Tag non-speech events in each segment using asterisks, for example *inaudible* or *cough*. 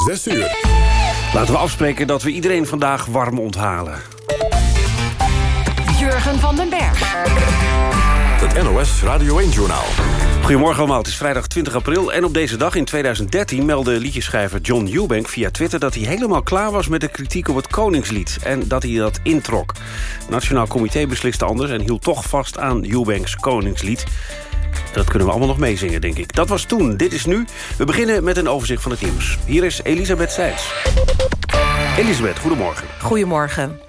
6 uur. Laten we afspreken dat we iedereen vandaag warm onthalen. Jurgen van den Berg. Het NOS Radio 1-journaal. Goedemorgen allemaal, het is vrijdag 20 april... en op deze dag in 2013 meldde liedjeschrijver John Eubank via Twitter... dat hij helemaal klaar was met de kritiek op het Koningslied... en dat hij dat introk. Het Nationaal Comité besliste anders en hield toch vast aan Eubanks Koningslied... Dat kunnen we allemaal nog meezingen, denk ik. Dat was toen, dit is nu. We beginnen met een overzicht van het nieuws. Hier is Elisabeth Seitz. Elisabeth, goedemorgen. Goedemorgen.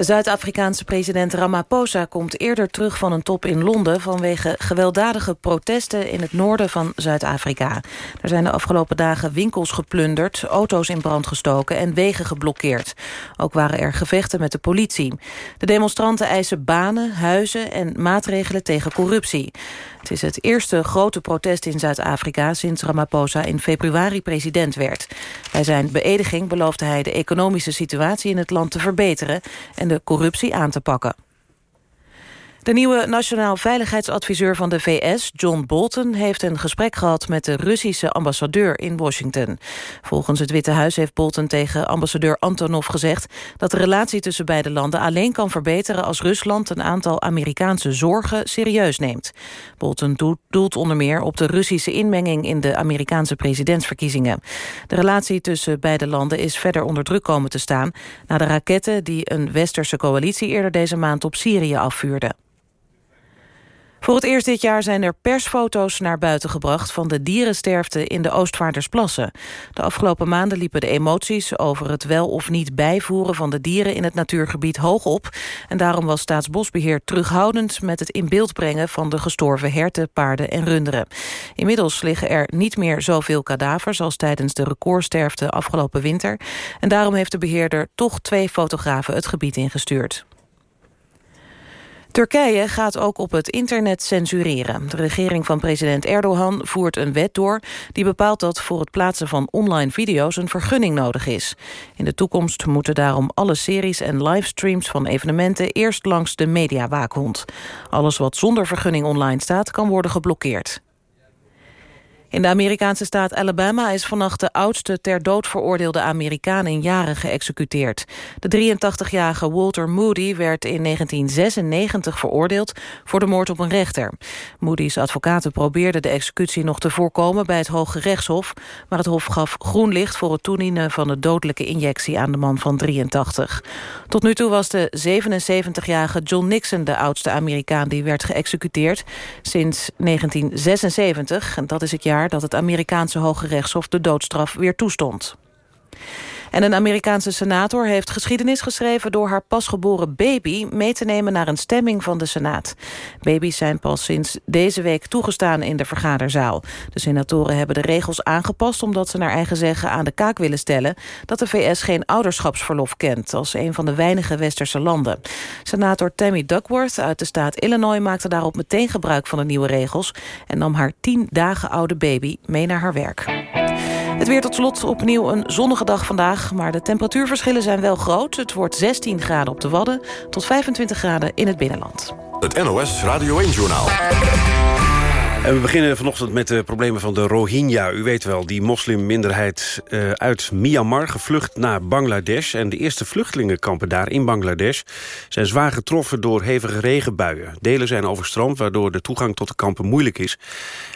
De Zuid-Afrikaanse president Ramaphosa komt eerder terug van een top in Londen... vanwege gewelddadige protesten in het noorden van Zuid-Afrika. Er zijn de afgelopen dagen winkels geplunderd, auto's in brand gestoken... en wegen geblokkeerd. Ook waren er gevechten met de politie. De demonstranten eisen banen, huizen en maatregelen tegen corruptie. Het is het eerste grote protest in Zuid-Afrika... sinds Ramaphosa in februari president werd. Bij zijn beëdiging beloofde hij de economische situatie in het land te verbeteren... en de corruptie aan te pakken. De nieuwe nationaal veiligheidsadviseur van de VS, John Bolton... heeft een gesprek gehad met de Russische ambassadeur in Washington. Volgens het Witte Huis heeft Bolton tegen ambassadeur Antonov gezegd... dat de relatie tussen beide landen alleen kan verbeteren... als Rusland een aantal Amerikaanse zorgen serieus neemt. Bolton doelt onder meer op de Russische inmenging... in de Amerikaanse presidentsverkiezingen. De relatie tussen beide landen is verder onder druk komen te staan... na de raketten die een westerse coalitie eerder deze maand op Syrië afvuurde. Voor het eerst dit jaar zijn er persfoto's naar buiten gebracht... van de dierensterfte in de Oostvaardersplassen. De afgelopen maanden liepen de emoties over het wel of niet bijvoeren... van de dieren in het natuurgebied hoog op. En daarom was Staatsbosbeheer terughoudend... met het in beeld brengen van de gestorven herten, paarden en runderen. Inmiddels liggen er niet meer zoveel kadavers... als tijdens de recordsterfte afgelopen winter. En daarom heeft de beheerder toch twee fotografen het gebied ingestuurd. Turkije gaat ook op het internet censureren. De regering van president Erdogan voert een wet door... die bepaalt dat voor het plaatsen van online video's een vergunning nodig is. In de toekomst moeten daarom alle series en livestreams van evenementen... eerst langs de mediawaakhond. Alles wat zonder vergunning online staat, kan worden geblokkeerd. In de Amerikaanse staat Alabama is vannacht de oudste ter dood veroordeelde Amerikaan in jaren geëxecuteerd. De 83-jarige Walter Moody werd in 1996 veroordeeld voor de moord op een rechter. Moody's advocaten probeerden de executie nog te voorkomen bij het Hoge Rechtshof, maar het hof gaf groen licht voor het toedienen van de dodelijke injectie aan de man van 83. Tot nu toe was de 77-jarige John Nixon de oudste Amerikaan die werd geëxecuteerd sinds 1976. En dat is het jaar dat het Amerikaanse Hoge Rechtshof de doodstraf weer toestond. En een Amerikaanse senator heeft geschiedenis geschreven... door haar pasgeboren baby mee te nemen naar een stemming van de Senaat. Baby's zijn pas sinds deze week toegestaan in de vergaderzaal. De senatoren hebben de regels aangepast... omdat ze naar eigen zeggen aan de kaak willen stellen... dat de VS geen ouderschapsverlof kent... als een van de weinige westerse landen. Senator Tammy Duckworth uit de staat Illinois... maakte daarop meteen gebruik van de nieuwe regels... en nam haar tien dagen oude baby mee naar haar werk. Het weer tot slot opnieuw een zonnige dag vandaag... maar de temperatuurverschillen zijn wel groot. Het wordt 16 graden op de Wadden tot 25 graden in het binnenland. Het NOS Radio 1-journaal. En we beginnen vanochtend met de problemen van de Rohingya. U weet wel, die moslimminderheid uh, uit Myanmar gevlucht naar Bangladesh. En de eerste vluchtelingenkampen daar in Bangladesh... zijn zwaar getroffen door hevige regenbuien. Delen zijn overstroomd, waardoor de toegang tot de kampen moeilijk is.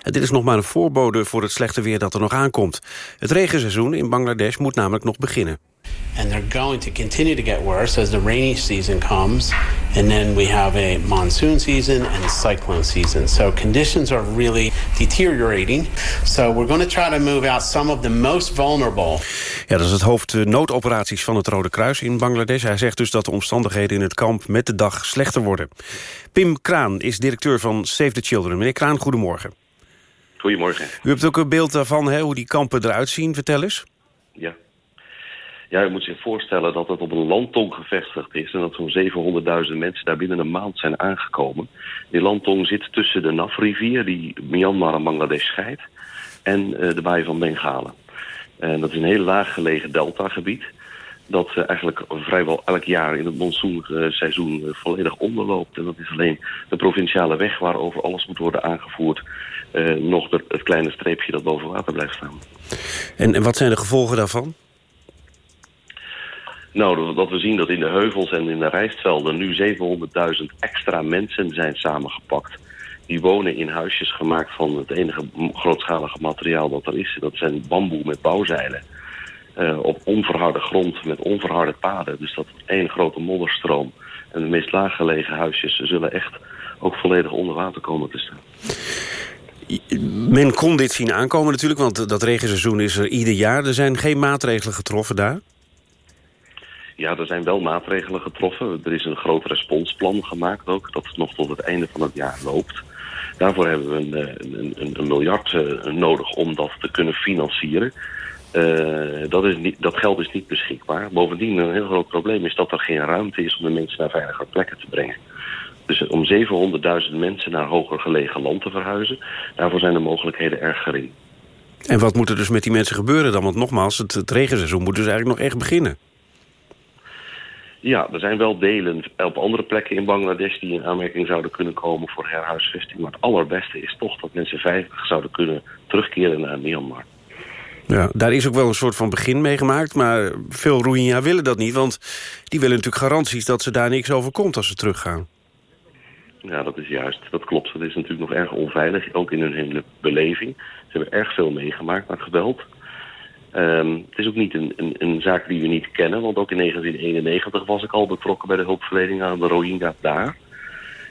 En dit is nog maar een voorbode voor het slechte weer dat er nog aankomt. Het regenseizoen in Bangladesh moet namelijk nog beginnen. And they're going to continue to get worse as the rainy season comes and then we have a monsoon season and cyclone season so conditions are really deteriorating so we're going to try to move out some of the most vulnerable ja dat is het hoofd noodoperaties van het Rode Kruis in Bangladesh hij zegt dus dat de omstandigheden in het kamp met de dag slechter worden Pim Kraan is directeur van Save the Children meneer Kraan goedemorgen Goedemorgen. U hebt ook een beeld daarvan, hè, hoe die kampen eruit zien. Vertel eens. Ja. Ja, je moet zich voorstellen dat het op een landtong gevestigd is... en dat zo'n 700.000 mensen daar binnen een maand zijn aangekomen. Die landtong zit tussen de Naf-rivier, die Myanmar en Bangladesh scheidt... en uh, de baai van Bengalen. En dat is een heel laag gelegen deltagebied... dat uh, eigenlijk vrijwel elk jaar in het monsoonseizoen uh, volledig onderloopt. En dat is alleen de provinciale weg waarover alles moet worden aangevoerd... nog het kleine streepje dat boven water blijft staan. En wat zijn de gevolgen daarvan? Nou, dat we zien dat in de heuvels en in de rijstvelden nu 700.000 extra mensen zijn samengepakt. Die wonen in huisjes gemaakt van het enige grootschalige materiaal dat er is. Dat zijn bamboe met bouwzeilen. Uh, op onverharde grond met onverharde paden. Dus dat één grote modderstroom. En de meest laaggelegen huisjes zullen echt ook volledig onder water komen te staan. Men kon dit zien aankomen natuurlijk, want dat regenseizoen is er ieder jaar. Er zijn geen maatregelen getroffen daar? Ja, er zijn wel maatregelen getroffen. Er is een groot responsplan gemaakt ook, dat nog tot het einde van het jaar loopt. Daarvoor hebben we een, eh, een, een miljard eh, nodig om dat te kunnen financieren. Uh, dat, is niet, dat geld is niet beschikbaar. Bovendien, een heel groot probleem is dat er geen ruimte is om de mensen naar veilige plekken te brengen. Dus om 700.000 mensen naar hoger gelegen land te verhuizen... daarvoor zijn de mogelijkheden erg gering. En wat moet er dus met die mensen gebeuren dan? Want nogmaals, het, het regenseizoen moet dus eigenlijk nog echt beginnen. Ja, er zijn wel delen op andere plekken in Bangladesh... die in aanmerking zouden kunnen komen voor herhuisvesting. Maar het allerbeste is toch dat mensen veilig zouden kunnen terugkeren naar Myanmar. Ja, daar is ook wel een soort van begin mee gemaakt... maar veel Rohingya willen dat niet, want die willen natuurlijk garanties... dat ze daar niks overkomt als ze teruggaan. Ja, dat is juist. Dat klopt. Het is natuurlijk nog erg onveilig, ook in hun hele beleving. Ze hebben erg veel meegemaakt met geweld. Um, het is ook niet een, een, een, zaak die we niet kennen, want ook in 1991 was ik al betrokken bij de hulpverlening aan de Rohingya daar.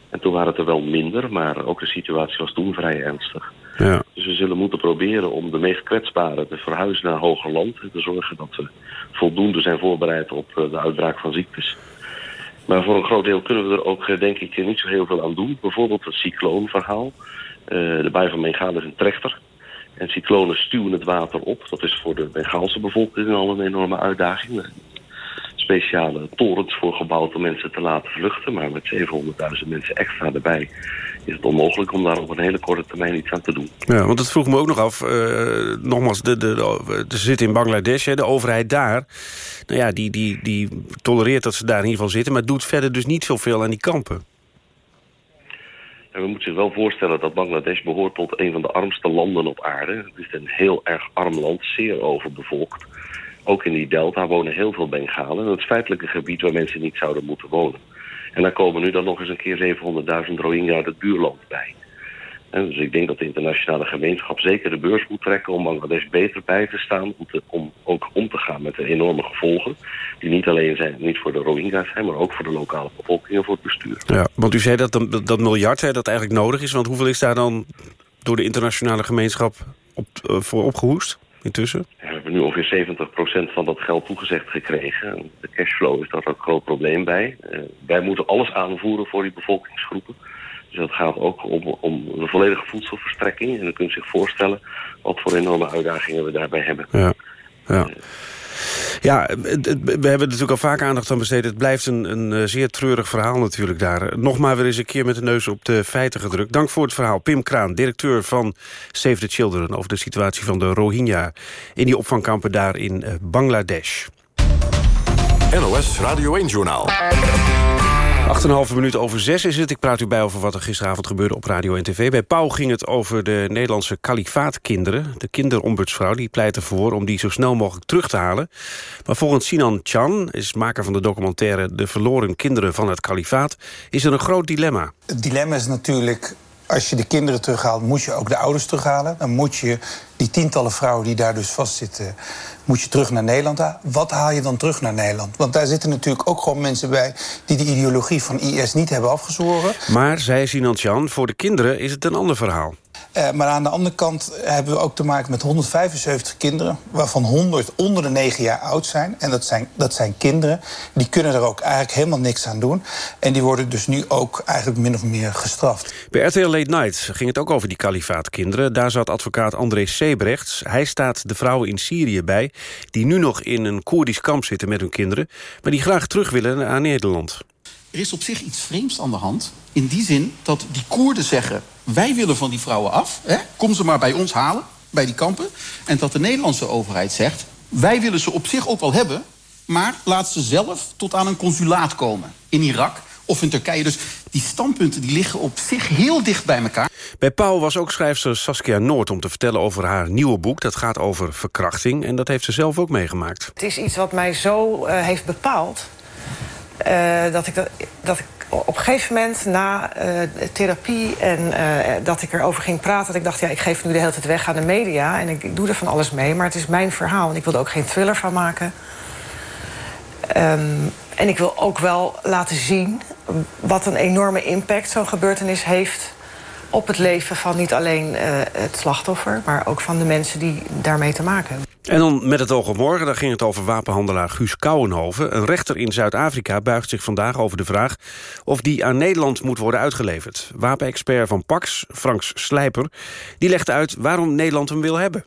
En toen waren het er wel minder, maar ook de situatie was toen vrij ernstig. Ja. Dus we zullen moeten proberen om de meest kwetsbaren te verhuizen naar hoger land. En te zorgen dat we voldoende zijn voorbereid op eh, de uitbraak van ziektes. Maar voor een groot deel kunnen we er ook, eh, denk ik, niet zo heel veel aan doen. Bijvoorbeeld het cycloonverhaal. Uh, de bij van Bengalen is een trechter. En cyclonen stuwen het water op. Dat is voor de Bengaalse bevolking al een enorme uitdaging. Speciale torens voor gebouwd om mensen te laten vluchten. Maar met 700.000 mensen extra erbij is het onmogelijk om daar op een hele korte termijn iets aan te doen. Ja, want dat vroeg me ook nog af. Uh, nogmaals, de, de, ze zitten in Bangladesh, hè, de overheid daar. Nou ja, die, die, die tolereert dat ze daar in ieder geval zitten... maar doet verder dus niet zoveel aan die kampen. En we moeten zich wel voorstellen dat Bangladesh behoort tot een van de armste landen op aarde. Het is een heel erg arm land, zeer overbevolkt. Ook in die delta wonen heel veel Bengalen. Dat is feitelijk een gebied waar mensen niet zouden moeten wonen. En daar komen nu dan nog eens een keer 700.000 Rohingya uit het buurland bij. En dus ik denk dat de internationale gemeenschap zeker de beurs moet trekken... om Bangladesh beter bij te staan, om, te, om ook om te gaan met de enorme gevolgen... die niet alleen zijn, niet voor de Rohingya's zijn... maar ook voor de lokale bevolking en voor het bestuur. Ja, want u zei dat dat, dat miljard hè, dat eigenlijk nodig is... want hoeveel is daar dan door de internationale gemeenschap op, uh, voor opgehoest intussen? We hebben nu ongeveer 70% van dat geld toegezegd gekregen. De cashflow is daar ook een groot probleem bij. Uh, wij moeten alles aanvoeren voor die bevolkingsgroepen... Dus dat gaat ook om, om de volledige voedselverstrekking. En dan kunt u zich voorstellen wat voor enorme uitdagingen we daarbij hebben. Ja, ja. Ja, we hebben natuurlijk al vaak aandacht aan besteed. Het blijft een, een eh, zeer treurig verhaal natuurlijk daar. Nog maar weer eens een keer met de neus op de feiten gedrukt. Dank voor het verhaal. Pim Kraan, directeur van Save the Children... over de situatie van de Rohingya in die opvangkampen daar in eh, Bangladesh. NOS Radio 1-journaal. 8,5 minuten over zes is het. Ik praat u bij over wat er gisteravond gebeurde op radio en tv. Bij Pauw ging het over de Nederlandse kalifaatkinderen. De kinderombudsvrouw die pleit ervoor om die zo snel mogelijk terug te halen. Maar volgens Sinan Chan, is maker van de documentaire... De verloren kinderen van het kalifaat, is er een groot dilemma. Het dilemma is natuurlijk als je de kinderen terughaalt, moet je ook de ouders terughalen. Dan moet je die tientallen vrouwen die daar dus vastzitten... moet je terug naar Nederland halen. Wat haal je dan terug naar Nederland? Want daar zitten natuurlijk ook gewoon mensen bij... die de ideologie van IS niet hebben afgezworen. Maar, zei Sinan Chan, voor de kinderen is het een ander verhaal. Uh, maar aan de andere kant hebben we ook te maken met 175 kinderen... waarvan 100 onder de 9 jaar oud zijn. En dat zijn, dat zijn kinderen. Die kunnen er ook eigenlijk helemaal niks aan doen. En die worden dus nu ook eigenlijk min of meer gestraft. Bij RTL Late Night ging het ook over die kalifaatkinderen. Daar zat advocaat André Hij staat de vrouwen in Syrië bij... die nu nog in een Koerdisch kamp zitten met hun kinderen... maar die graag terug willen naar Nederland. Er is op zich iets vreemds aan de hand. In die zin dat die Koerden zeggen... wij willen van die vrouwen af. Hè? Kom ze maar bij ons halen, bij die kampen. En dat de Nederlandse overheid zegt... wij willen ze op zich ook wel hebben... maar laat ze zelf tot aan een consulaat komen in Irak of in Turkije. Dus die standpunten die liggen op zich heel dicht bij elkaar. Bij Pauw was ook schrijfster Saskia Noord om te vertellen over haar nieuwe boek. Dat gaat over verkrachting en dat heeft ze zelf ook meegemaakt. Het is iets wat mij zo uh, heeft bepaald... Uh, dat, ik dat, dat ik op een gegeven moment na uh, therapie en uh, dat ik erover ging praten... dat ik dacht, ja, ik geef nu de hele tijd weg aan de media... en ik, ik doe er van alles mee, maar het is mijn verhaal... en ik wilde ook geen thriller van maken. Um, en ik wil ook wel laten zien wat een enorme impact zo'n gebeurtenis heeft op het leven van niet alleen uh, het slachtoffer... maar ook van de mensen die daarmee te maken hebben. En dan met het oog op morgen, daar ging het over wapenhandelaar Guus Kouwenhoven. Een rechter in Zuid-Afrika buigt zich vandaag over de vraag... of die aan Nederland moet worden uitgeleverd. Wapenexpert van Pax, Franks Slijper, die legt uit waarom Nederland hem wil hebben.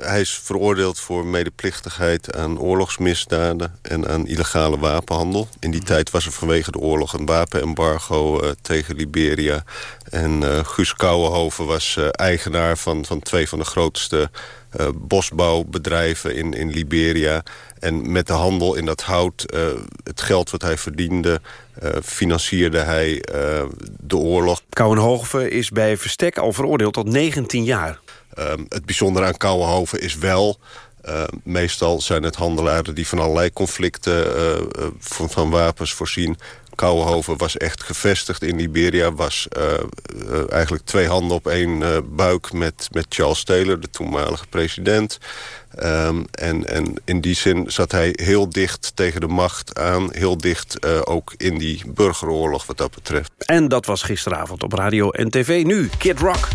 Hij is veroordeeld voor medeplichtigheid aan oorlogsmisdaden en aan illegale wapenhandel. In die tijd was er vanwege de oorlog een wapenembargo uh, tegen Liberia. En uh, Guus Kouwenhoven was uh, eigenaar van, van twee van de grootste bosbouwbedrijven in, in Liberia. En met de handel in dat hout, het geld wat hij verdiende... financierde hij de oorlog. Kouwenhoven is bij Verstek al veroordeeld tot 19 jaar. Um, het bijzondere aan Kouwenhoven is wel... Uh, meestal zijn het handelaren die van allerlei conflicten uh, uh, van, van, wapens voorzien. Kouwenhoven was echt gevestigd in Liberia. Was eigenlijk twee handen op één buik met, met Charles Taylor, de toenmalige president. Um, en, en in die zin zat hij heel dicht tegen de macht aan. Heel dicht ook in die burgeroorlog wat dat betreft. En dat was gisteravond op radio en tv. Nu, Kid Rock.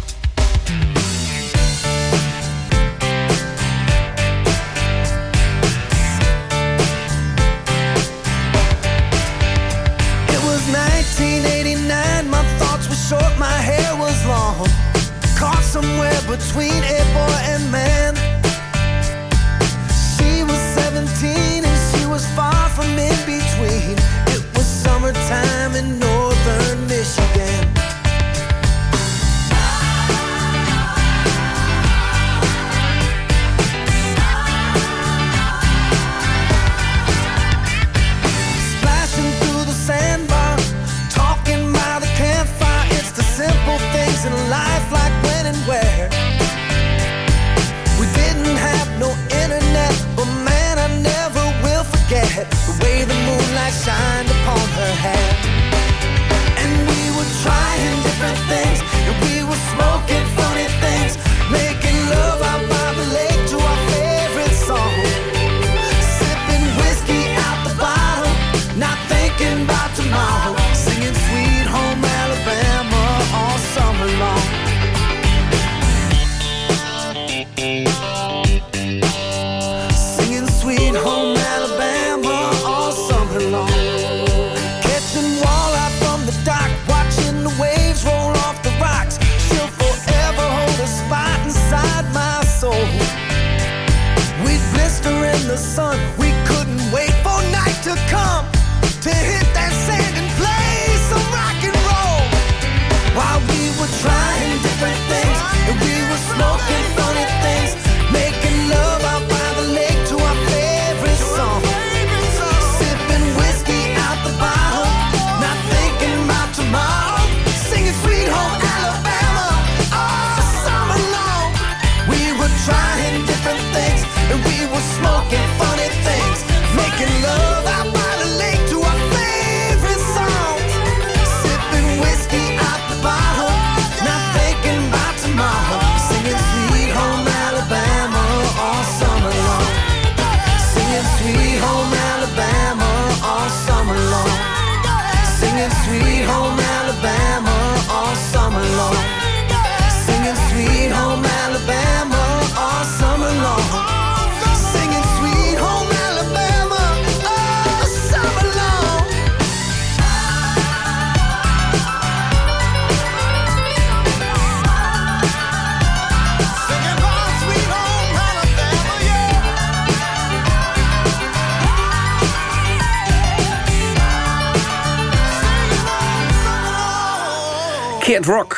Rock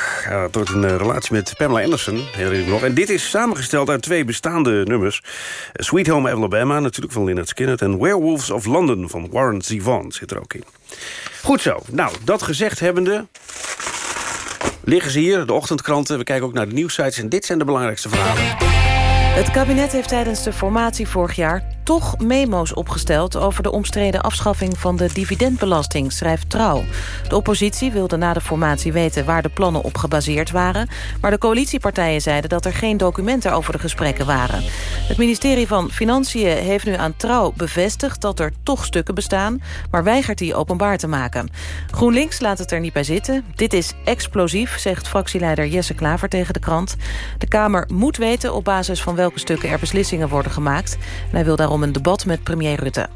tot een uh, relatie met Pamela Anderson. En dit is samengesteld uit twee bestaande nummers. Sweet Home Alabama, natuurlijk van Lynyrd Skynyrd... en Werewolves of London van Warren Zevon zit er ook in. Goed zo. Nou, dat gezegd hebbende... liggen ze hier, de ochtendkranten. We kijken ook naar de nieuwsites en dit zijn de belangrijkste verhalen. Het kabinet heeft tijdens de formatie vorig jaar toch memo's opgesteld... over de omstreden afschaffing van de dividendbelasting, schrijft Trouw. De oppositie wilde na de formatie weten waar de plannen op gebaseerd waren... maar de coalitiepartijen zeiden dat er geen documenten over de gesprekken waren. Het ministerie van Financiën heeft nu aan Trouw bevestigd... dat er toch stukken bestaan, maar weigert die openbaar te maken. GroenLinks laat het er niet bij zitten. Dit is explosief, zegt fractieleider Jesse Klaver tegen de krant. De Kamer moet weten op basis van welke stukken er beslissingen worden gemaakt. Hij wil daarom om een debat met premier Rutte.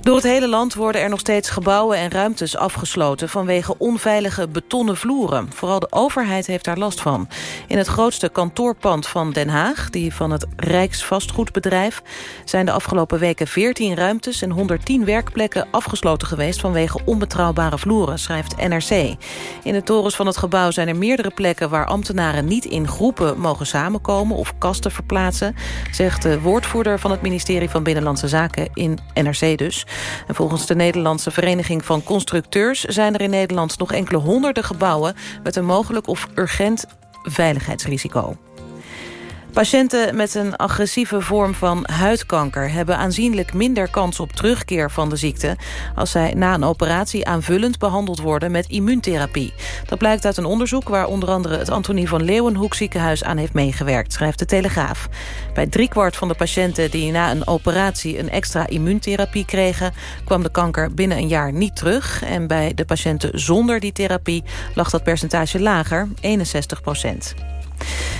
Door het hele land worden er nog steeds gebouwen en ruimtes afgesloten... vanwege onveilige betonnen vloeren. Vooral de overheid heeft daar last van. In het grootste kantoorpand van Den Haag... die van het Rijksvastgoedbedrijf... zijn de afgelopen weken 14 ruimtes en 110 werkplekken afgesloten geweest... vanwege onbetrouwbare vloeren, schrijft NRC. In de torens van het gebouw zijn er meerdere plekken... waar ambtenaren niet in groepen mogen samenkomen... of kasten verplaatsen, zegt de woordvoerder van het ministerie van Binnenlandse Zaken in NRC dus. En volgens de Nederlandse Vereniging van Constructeurs... zijn er in Nederland nog enkele honderden gebouwen... met een mogelijk of urgent veiligheidsrisico. Patiënten met een agressieve vorm van huidkanker... hebben aanzienlijk minder kans op terugkeer van de ziekte... als zij na een operatie aanvullend behandeld worden met immuuntherapie. Dat blijkt uit een onderzoek waar onder andere... het Antonie van Leeuwenhoek ziekenhuis aan heeft meegewerkt... schrijft de Telegraaf. Bij driekwart van de patiënten die na een operatie... een extra immuuntherapie kregen... kwam de kanker binnen een jaar niet terug. En bij de patiënten zonder die therapie lag dat percentage lager, 61 procent.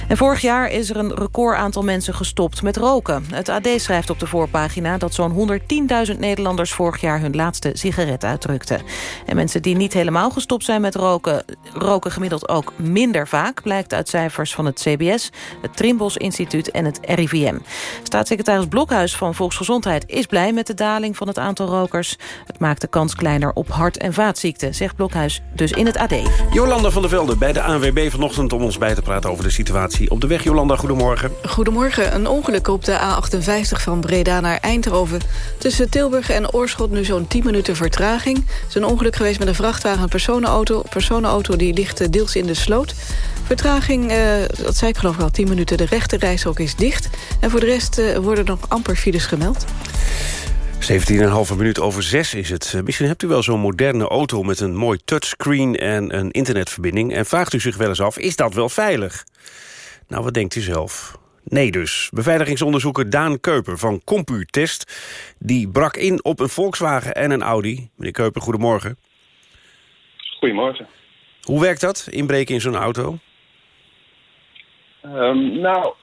En vorig jaar is er een record aantal mensen gestopt met roken. Het AD schrijft op de voorpagina dat zo'n 110.000 Nederlanders... vorig jaar hun laatste sigaret uitdrukten. En mensen die niet helemaal gestopt zijn met roken... roken gemiddeld ook minder vaak... blijkt uit cijfers van het CBS, het Trimbos Instituut en het RIVM. Staatssecretaris Blokhuis van Volksgezondheid is blij met de daling van het aantal rokers. Het maakt de kans kleiner op hart- en vaatziekten, zegt Blokhuis dus in het AD. Jolanda van der Velde bij de ANWB vanochtend om ons bij te praten over de situatie op de weg. Jolanda, goedemorgen. Goedemorgen. Een ongeluk op de A58 van Breda naar Eindhoven. Tussen Tilburg en Oorschot nu zo'n 10 minuten vertraging. Er is een ongeluk geweest met een vrachtwagen en personenauto. personenauto die ligt deels in de sloot. Vertraging, eh, dat zei ik geloof ik al, 10 minuten. De rechte reishok is dicht. En voor de rest eh, worden nog amper files gemeld. 17,5 minuut over 6 is het. Eh, misschien hebt u wel zo'n moderne auto met een mooi touchscreen en een internetverbinding... en vraagt u zich wel eens af, is dat wel veilig? Nou, wat denkt u zelf? Nee dus. Beveiligingsonderzoeker Daan Keuper van CompuTest... die brak in op een Volkswagen en een Audi. Meneer Keuper, goedemorgen. Goedemorgen. Hoe werkt dat, inbreken in zo'n auto? Um, nou,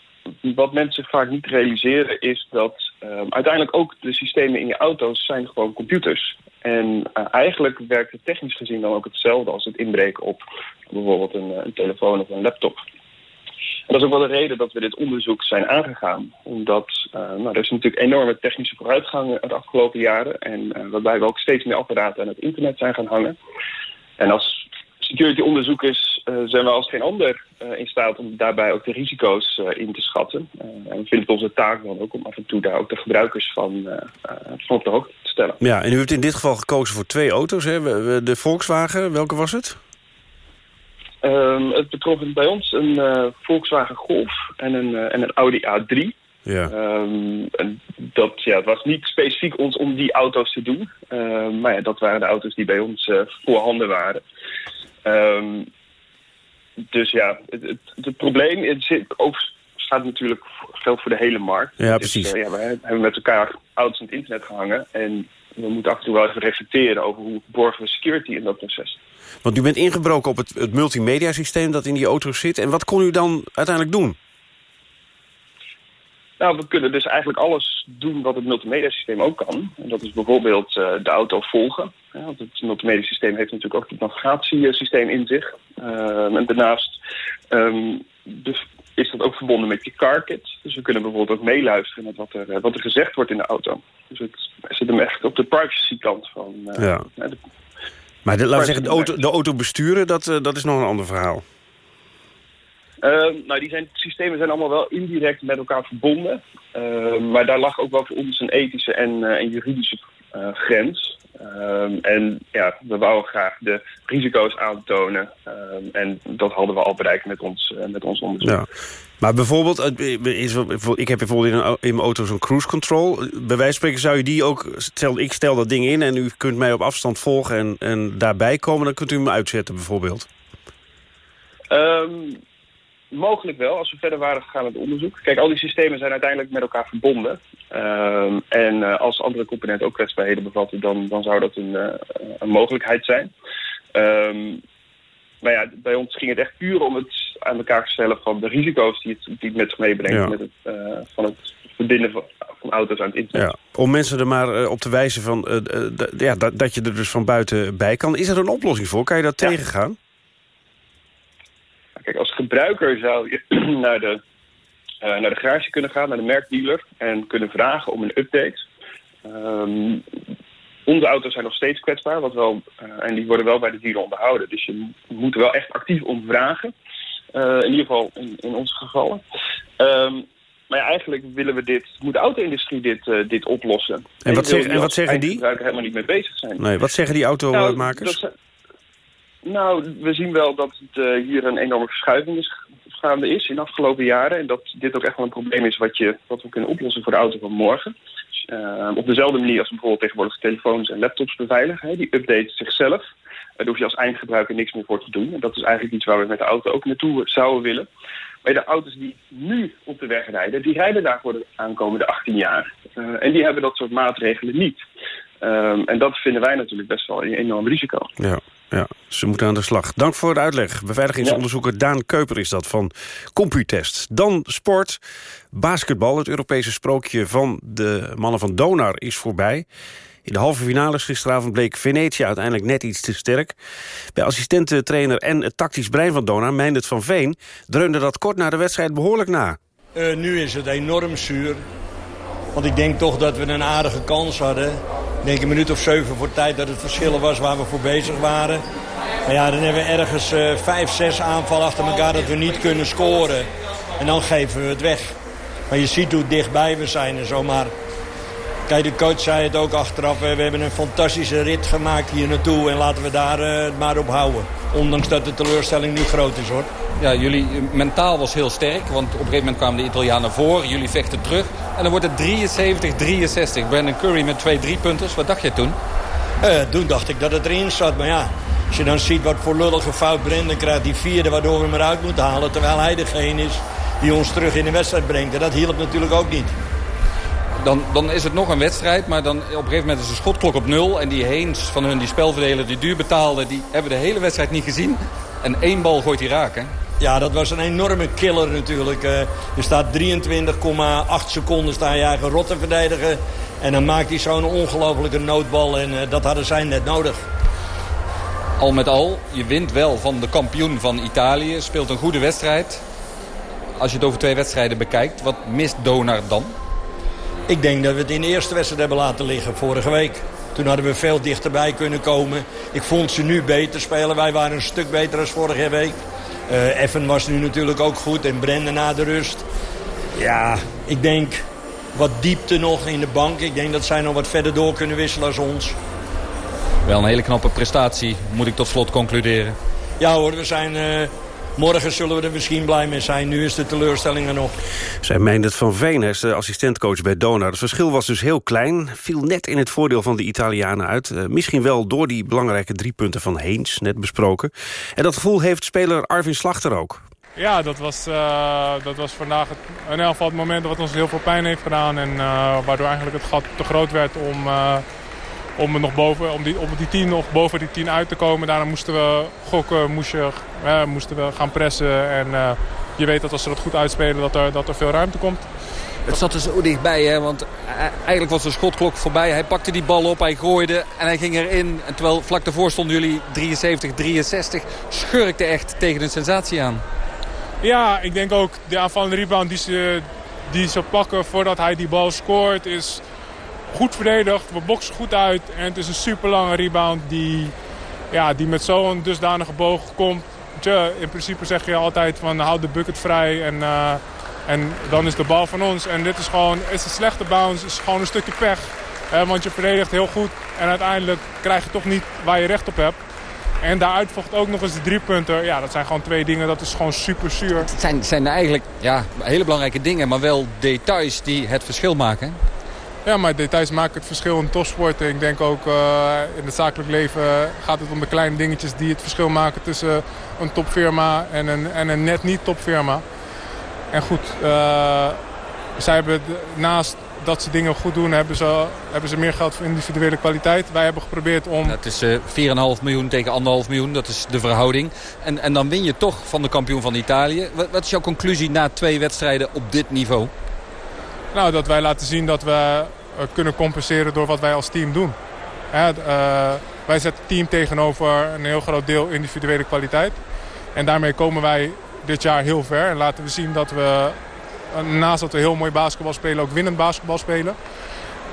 wat mensen vaak niet realiseren is dat um, uiteindelijk ook de systemen in je auto's zijn gewoon computers. En uh, eigenlijk werkt het technisch gezien dan ook hetzelfde als het inbreken op bijvoorbeeld een, een telefoon of een laptop. En dat is ook wel de reden dat we dit onderzoek zijn aangegaan. Omdat uh, nou, er is natuurlijk enorme technische vooruitgang de afgelopen jaren. En waarbij we ook steeds meer apparaten aan het internet zijn gaan hangen. En als security onderzoekers uh, zijn we als geen ander uh, in staat om daarbij ook de risico's uh, in te schatten. en we vinden het onze taak dan ook om af en toe daar ook de gebruikers van, van op de hoogte te stellen. Ja, en u hebt in dit geval gekozen voor twee auto's. Hè? De Volkswagen, welke was het? Um, het betrof bij ons een Volkswagen Golf en een, en een Audi A3. Ja. Um, en dat, ja, het was niet specifiek ons om die auto's te doen. Uh, maar ja, dat waren de auto's die bij ons uh, voorhanden waren. Um, dus ja, het, het, het probleem het zit, ook, staat natuurlijk geldt voor de hele markt. Ja, precies. Dus, uh, ja, we hebben met elkaar auto's in het internet gehangen. En we moeten af en toe wel even reflecteren over hoe borgen we security in dat proces. Want u bent ingebroken op het, het multimedia systeem dat in die auto's zit. En wat kon u dan uiteindelijk doen? Nou, we kunnen dus eigenlijk alles doen wat het multimedia systeem ook kan. En dat is bijvoorbeeld uh, de auto volgen. Ja, want het multimedia systeem heeft natuurlijk ook het navigatiesysteem in zich. Uh, en daarnaast um, dus is dat ook verbonden met je carkit. Dus we kunnen bijvoorbeeld ook meeluisteren met wat er, wat er gezegd wordt in de auto. Dus het zit hem echt op de privacy kant van... Uh, ja. de, Maar de, laten we zeggen, de auto, de auto besturen, dat, eh, dat is nog een ander verhaal. Ehm, nou, die zijn, systemen zijn allemaal wel indirect met elkaar verbonden. Ehm, maar daar lag ook wel voor ons een ethische en, eh, en juridische eh, grens. Ehm, en ja, we wouden graag de risico's aantonen. en dat hadden we al bereikt met ons, eh, met ons onderzoek. Ja. Maar bijvoorbeeld, is, ik heb bijvoorbeeld in, mijn auto zo'n cruise control. Bij wijze van spreken zou je die ook... Stel, ik stel dat ding in en u kunt mij op afstand volgen en, en daarbij komen... dan kunt u hem uitzetten bijvoorbeeld. Mogelijk wel, als we verder waren gegaan met het onderzoek. Kijk, al die systemen zijn uiteindelijk met elkaar verbonden. Ehm, en uh, als andere componenten ook kwetsbaarheden bevatten, dan, dan zou dat een, uh, een mogelijkheid zijn. Um, maar ja, bij ons ging het echt puur om het aan elkaar stellen van de risico's die het, die het met zich meebrengt. Met het, uh, van het verbinden van, van, auto's aan het internet. Ja, om mensen er maar op te wijzen van, ja, dat, dat je er dus van buiten bij kan. Is er een oplossing voor? Kan je dat ja. tegengaan? Kijk, als gebruiker zou je *clears throat* naar de, uh, naar de garage kunnen gaan, naar de merkdealer... en kunnen vragen om een update. Um, onze auto's zijn nog steeds kwetsbaar, wat wel, uh, en die worden wel bij de dealer onderhouden. Dus je moet er wel echt actief om vragen. Uh, in ieder geval in, in onze gevallen. Um, maar ja, eigenlijk willen we dit, moet de auto-industrie dit, uh, dit oplossen. En, wat, zeg, en wat zeggen die? helemaal niet mee bezig zijn. Nee, wat zeggen die automakers? Nou, nou, we zien wel dat het, uh, hier een enorme verschuiving is, gaande is in de afgelopen jaren. En dat dit ook echt wel een probleem is wat, je, wat we kunnen oplossen voor de auto van morgen. Uh, op dezelfde manier als bijvoorbeeld tegenwoordig telefoons en laptops beveiligen. Hè, die updaten zichzelf. Daar hoef je als eindgebruiker niks meer voor te doen. En dat is eigenlijk iets waar we met de auto ook naartoe zouden willen. Maar de auto's die nu op de weg rijden, die rijden daar voor de aankomende 18 jaar. Uh, en die hebben dat soort maatregelen niet. Um, en dat vinden wij natuurlijk best wel een enorm risico. Ja. Ja, ze moeten aan de slag. Dank voor de uitleg. Beveiligingsonderzoeker ja. Daan Keuper is dat van Computest. Dan sport. Basketbal, het Europese sprookje van de mannen van Donar is voorbij. In de halve finales gisteravond bleek Venetië uiteindelijk net iets te sterk. Bij assistententrainer en het tactisch brein van Donar, Meindert van Veen... dreunde dat kort na de wedstrijd behoorlijk na. Uh, nu is het enorm zuur. Want ik denk toch dat we een aardige kans hadden denk een minuut of zeven voor tijd dat het verschil was waar we voor bezig waren. Maar ja, dan hebben we ergens uh, vijf, zes aanvallen achter elkaar dat we niet kunnen scoren. En dan geven we het weg. Maar je ziet hoe dichtbij we zijn en zo. Maar kijk, de coach zei het ook achteraf. We hebben een fantastische rit gemaakt hier naartoe. En laten we daar uh, het maar op houden. Ondanks dat de teleurstelling nu groot is hoor. Ja, jullie mentaal was heel sterk. Want op een gegeven moment kwamen de Italianen voor. Jullie vechten terug. En dan wordt het 73-63. Brandon Curry met twee driepunters. Wat dacht je toen? Uh, toen dacht ik dat het erin zat. Maar ja, als je dan ziet wat voor lullige fout Brandon krijgt. Die vierde waardoor we hem eruit moeten halen. Terwijl hij degene is die ons terug in de wedstrijd brengt. En dat hielp natuurlijk ook niet. Dan, dan, is het nog een wedstrijd. Maar dan op een gegeven moment is de schotklok op nul. En die Heens van hun, die spelverdeler, die duur betaalde... die hebben de hele wedstrijd niet gezien. En één bal gooit hij raak, hè? Ja, dat was een enorme killer natuurlijk. Uh, er staat 23,8 seconden sta je eigen rot te verdedigen. En dan maakt hij zo'n ongelofelijke noodbal. En uh, dat hadden zij net nodig. Al met al, je wint wel van de kampioen van Italië. Speelt een goede wedstrijd. Als je het over twee wedstrijden bekijkt, wat mist Donar dan? Ik denk dat we het in de eerste wedstrijd hebben laten liggen vorige week. Toen hadden we veel dichterbij kunnen komen. Ik vond ze nu beter spelen. Wij waren een stuk beter als vorige week. Uh, Effen was nu natuurlijk ook goed en Brenda na de rust. Ja, ik denk wat diepte nog in de bank. Ik denk dat zij nog wat verder door kunnen wisselen als ons. Wel een hele knappe prestatie, moet ik tot slot concluderen. Ja hoor, we zijn... Uh, Morgen zullen we er misschien blij mee zijn. Nu is de teleurstelling er nog. Zij Meindert van Veen, is de assistentcoach bij Donar. Het verschil was dus heel klein. Viel net in het voordeel van de Italianen uit. Uh, misschien wel door die belangrijke drie punten van Heens, net besproken. En dat gevoel heeft speler Arvin Slachter ook. Ja, dat was, uh, dat was vandaag het, in geval het moment wat ons heel veel pijn heeft gedaan. En uh, waardoor eigenlijk het gat te groot werd om om, nog boven, om, die, om die 10 nog boven die 10 uit te komen. Daarna moesten we gokken, moest je, eh, moesten we gaan pressen. En uh, je weet dat als ze dat goed uitspelen, dat er, dat er veel ruimte komt. Het zat er zo dichtbij, hè? want eigenlijk was de schotklok voorbij. Hij pakte die bal op, hij gooide en hij ging erin. En terwijl vlak daarvoor stonden jullie 73-63, schurkte echt tegen een sensatie aan. Ja, ik denk ook de aanvallende rebound die ze, die ze pakken voordat hij die bal scoort... is goed verdedigd, we boksen goed uit. En het is een super lange rebound die ja, die met zo'n dusdanige boog komt. Tje, in principe zeg je altijd van houd de bucket vrij en, uh, en dan is de bal van ons. En dit is gewoon, is een slechte bounce, is gewoon een stukje pech. Want je verdedigt heel goed en uiteindelijk krijg je toch niet waar je recht op hebt. En daaruit vocht ook nog eens de drie punten. Ja, dat zijn gewoon twee dingen. Dat is gewoon super zuur. Het zijn, zijn eigenlijk ja, hele belangrijke dingen, maar wel details die het verschil maken. Ja, maar details maken het verschil in topsport. Ik denk ook uh, in het zakelijk leven gaat het om de kleine dingetjes die het verschil maken tussen een topfirma en een, en een net niet topfirma. En goed, uh, zij hebben naast dat ze dingen goed doen, hebben ze, hebben ze meer geld voor individuele kwaliteit. Wij hebben geprobeerd om... Het is uh, 4,5 miljoen tegen 1,5 miljoen, dat is de verhouding. En, en dan win je toch van de kampioen van Italië. Wat, wat is jouw conclusie na twee wedstrijden op dit niveau? Nou, dat wij laten zien dat we kunnen compenseren door wat wij als team doen. Uh, wij zetten team tegenover een heel groot deel individuele kwaliteit. En daarmee komen wij dit jaar heel ver. En laten we zien dat we, naast dat we heel mooi basketbal spelen, ook winnend basketbal spelen.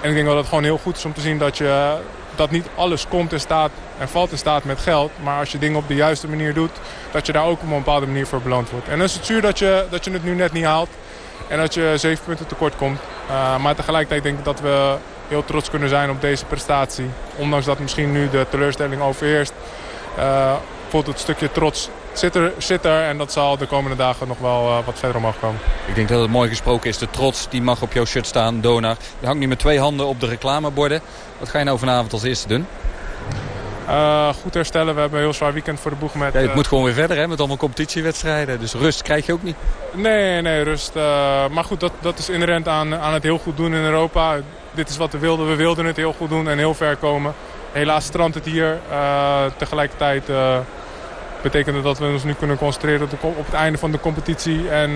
En ik denk dat het gewoon heel goed is om te zien dat, je, dat niet alles komt in staat en valt in staat met geld. Maar als je dingen op de juiste manier doet, dat je daar ook op een bepaalde manier voor beloond wordt. En dan is het zuur dat je, dat je het nu net niet haalt. En dat je zeven punten tekort komt. Uh, maar tegelijkertijd denk ik dat we heel trots kunnen zijn op deze prestatie. Ondanks dat misschien nu de teleurstelling overheerst. Uh, voelt het stukje trots zit er, zit er. En dat zal de komende dagen nog wel uh, wat verder omhoog komen. Ik denk dat het mooi gesproken is. De trots die mag op jouw shirt staan, Donar. Je hangt nu met twee handen op de reclameborden. Wat ga je nou vanavond als eerste doen? Uh, goed herstellen. We hebben een heel zwaar weekend voor de boeg met... Ja, het uh, moet gewoon weer verder hè, met allemaal competitiewedstrijden. Dus rust krijg je ook niet. Nee, nee, rust. Uh, maar goed, dat, dat is inherent aan, aan het heel goed doen in Europa. Dit is wat we wilden. We wilden het heel goed doen en heel ver komen. Helaas strandt het hier. tegelijkertijd betekent dat we ons nu kunnen concentreren op, het einde van de competitie... en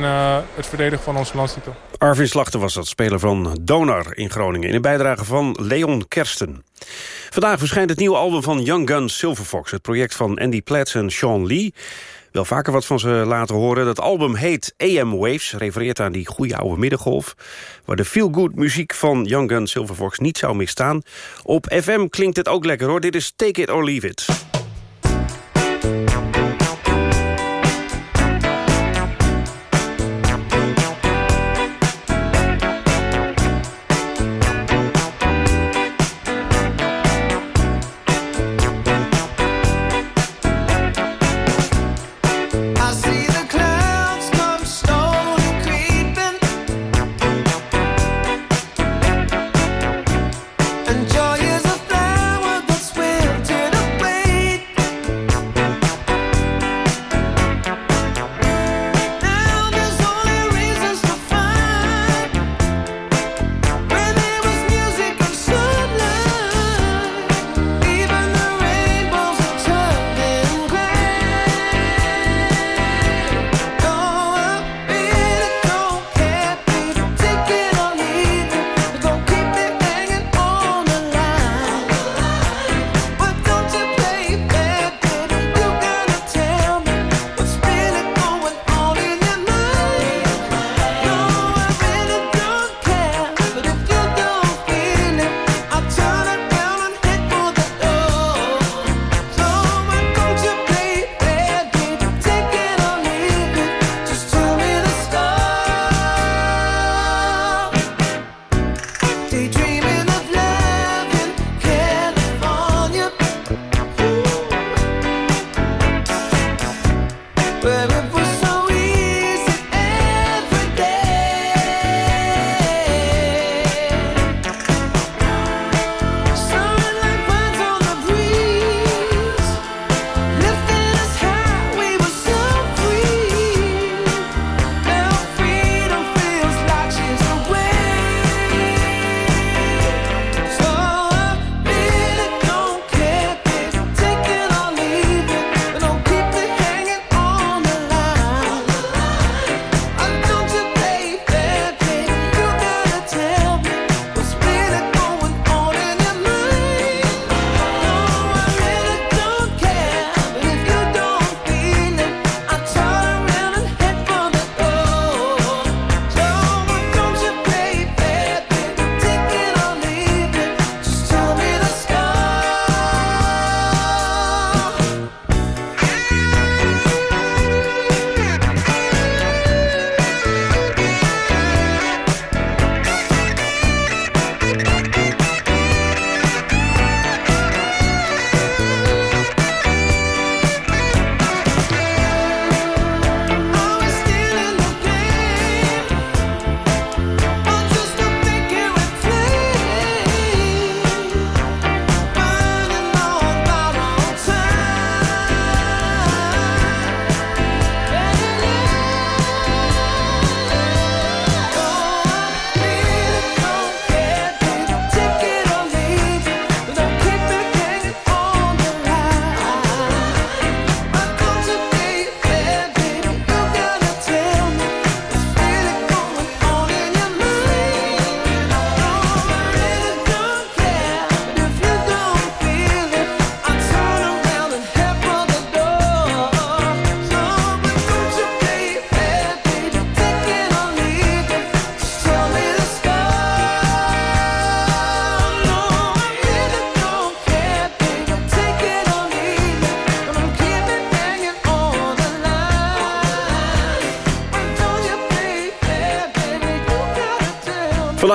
het verdedigen van onze landstitel. Arvin Slachter was dat, speler van Donar in Groningen... in een bijdrage van Leon Kersten. Vandaag verschijnt het nieuwe album van Young Guns Silver Fox. Het project van Andy Platts en Sean Lee. Wel vaker wat van ze laten horen. Dat album heet AM Waves. Refereert aan die goede oude middengolf. Waar de feel-good muziek van Young Guns Silver Fox niet zou misstaan. Op FM klinkt het ook lekker hoor. Dit is Take It or Leave It.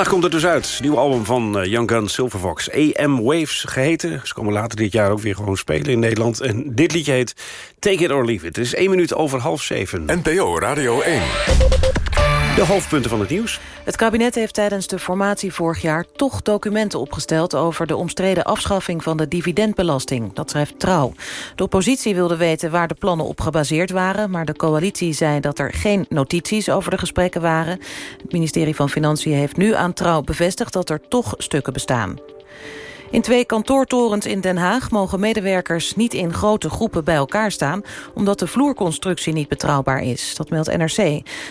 Komt het dus uit. Nieuw album van uh, Young Gun Silverfox. AM Waves geheten. Ze komen later dit jaar ook weer gewoon spelen in Nederland. En dit liedje heet Take It or Leave It. Het is één minuut over half zeven. NPO Radio 1. De hoofdpunten van het nieuws. Het kabinet heeft tijdens de formatie vorig jaar toch documenten opgesteld... over de omstreden afschaffing van de dividendbelasting. Dat schrijft Trouw. De oppositie wilde weten waar de plannen op gebaseerd waren... maar de coalitie zei dat er geen notities over de gesprekken waren. Het ministerie van Financiën heeft nu aan Trouw bevestigd... dat er toch stukken bestaan. In twee kantoortorens in Den Haag mogen medewerkers niet in grote groepen bij elkaar staan... omdat de vloerconstructie niet betrouwbaar is. Dat meldt NRC.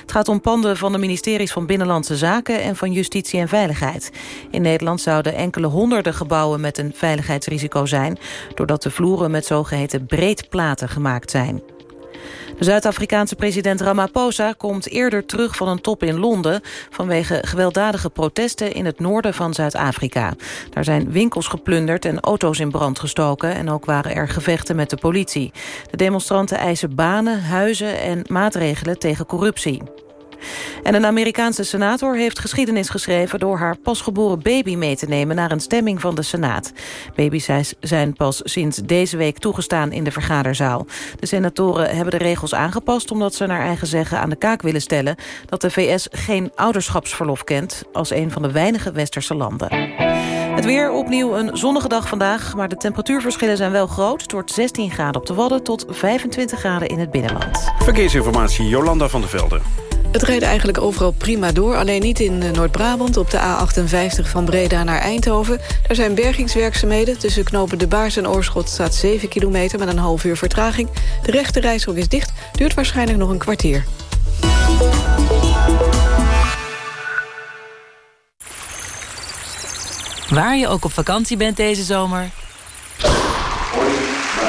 Het gaat om panden van de ministeries van Binnenlandse Zaken... en van Justitie en Veiligheid. In Nederland zouden enkele honderden gebouwen met een veiligheidsrisico zijn... doordat de vloeren met zogeheten breedplaten gemaakt zijn. Zuid-Afrikaanse president Ramaphosa komt eerder terug van een top in Londen... vanwege gewelddadige protesten in het noorden van Zuid-Afrika. Daar zijn winkels geplunderd en auto's in brand gestoken... en ook waren er gevechten met de politie. De demonstranten eisen banen, huizen en maatregelen tegen corruptie. En een Amerikaanse senator heeft geschiedenis geschreven... door haar pasgeboren baby mee te nemen naar een stemming van de Senaat. Baby's zijn pas sinds deze week toegestaan in de vergaderzaal. De senatoren hebben de regels aangepast... omdat ze naar eigen zeggen aan de kaak willen stellen... dat de VS geen ouderschapsverlof kent... als een van de weinige westerse landen. Het weer opnieuw een zonnige dag vandaag, maar de temperatuurverschillen zijn wel groot. Het wordt 16 graden op de Wadden tot 25 graden in het binnenland. Verkeersinformatie, Jolanda van der Velde. Het rijdt eigenlijk overal prima door, alleen niet in eh, Noord-Brabant... op de A58 van Breda naar Eindhoven. Er zijn bergingswerkzaamheden. Tussen knopen De Baars en Oorschot staat 7 kilometer... met een half uur vertraging. De rechte reishok is dicht, duurt waarschijnlijk nog een kwartier. Waar je ook op vakantie bent deze zomer...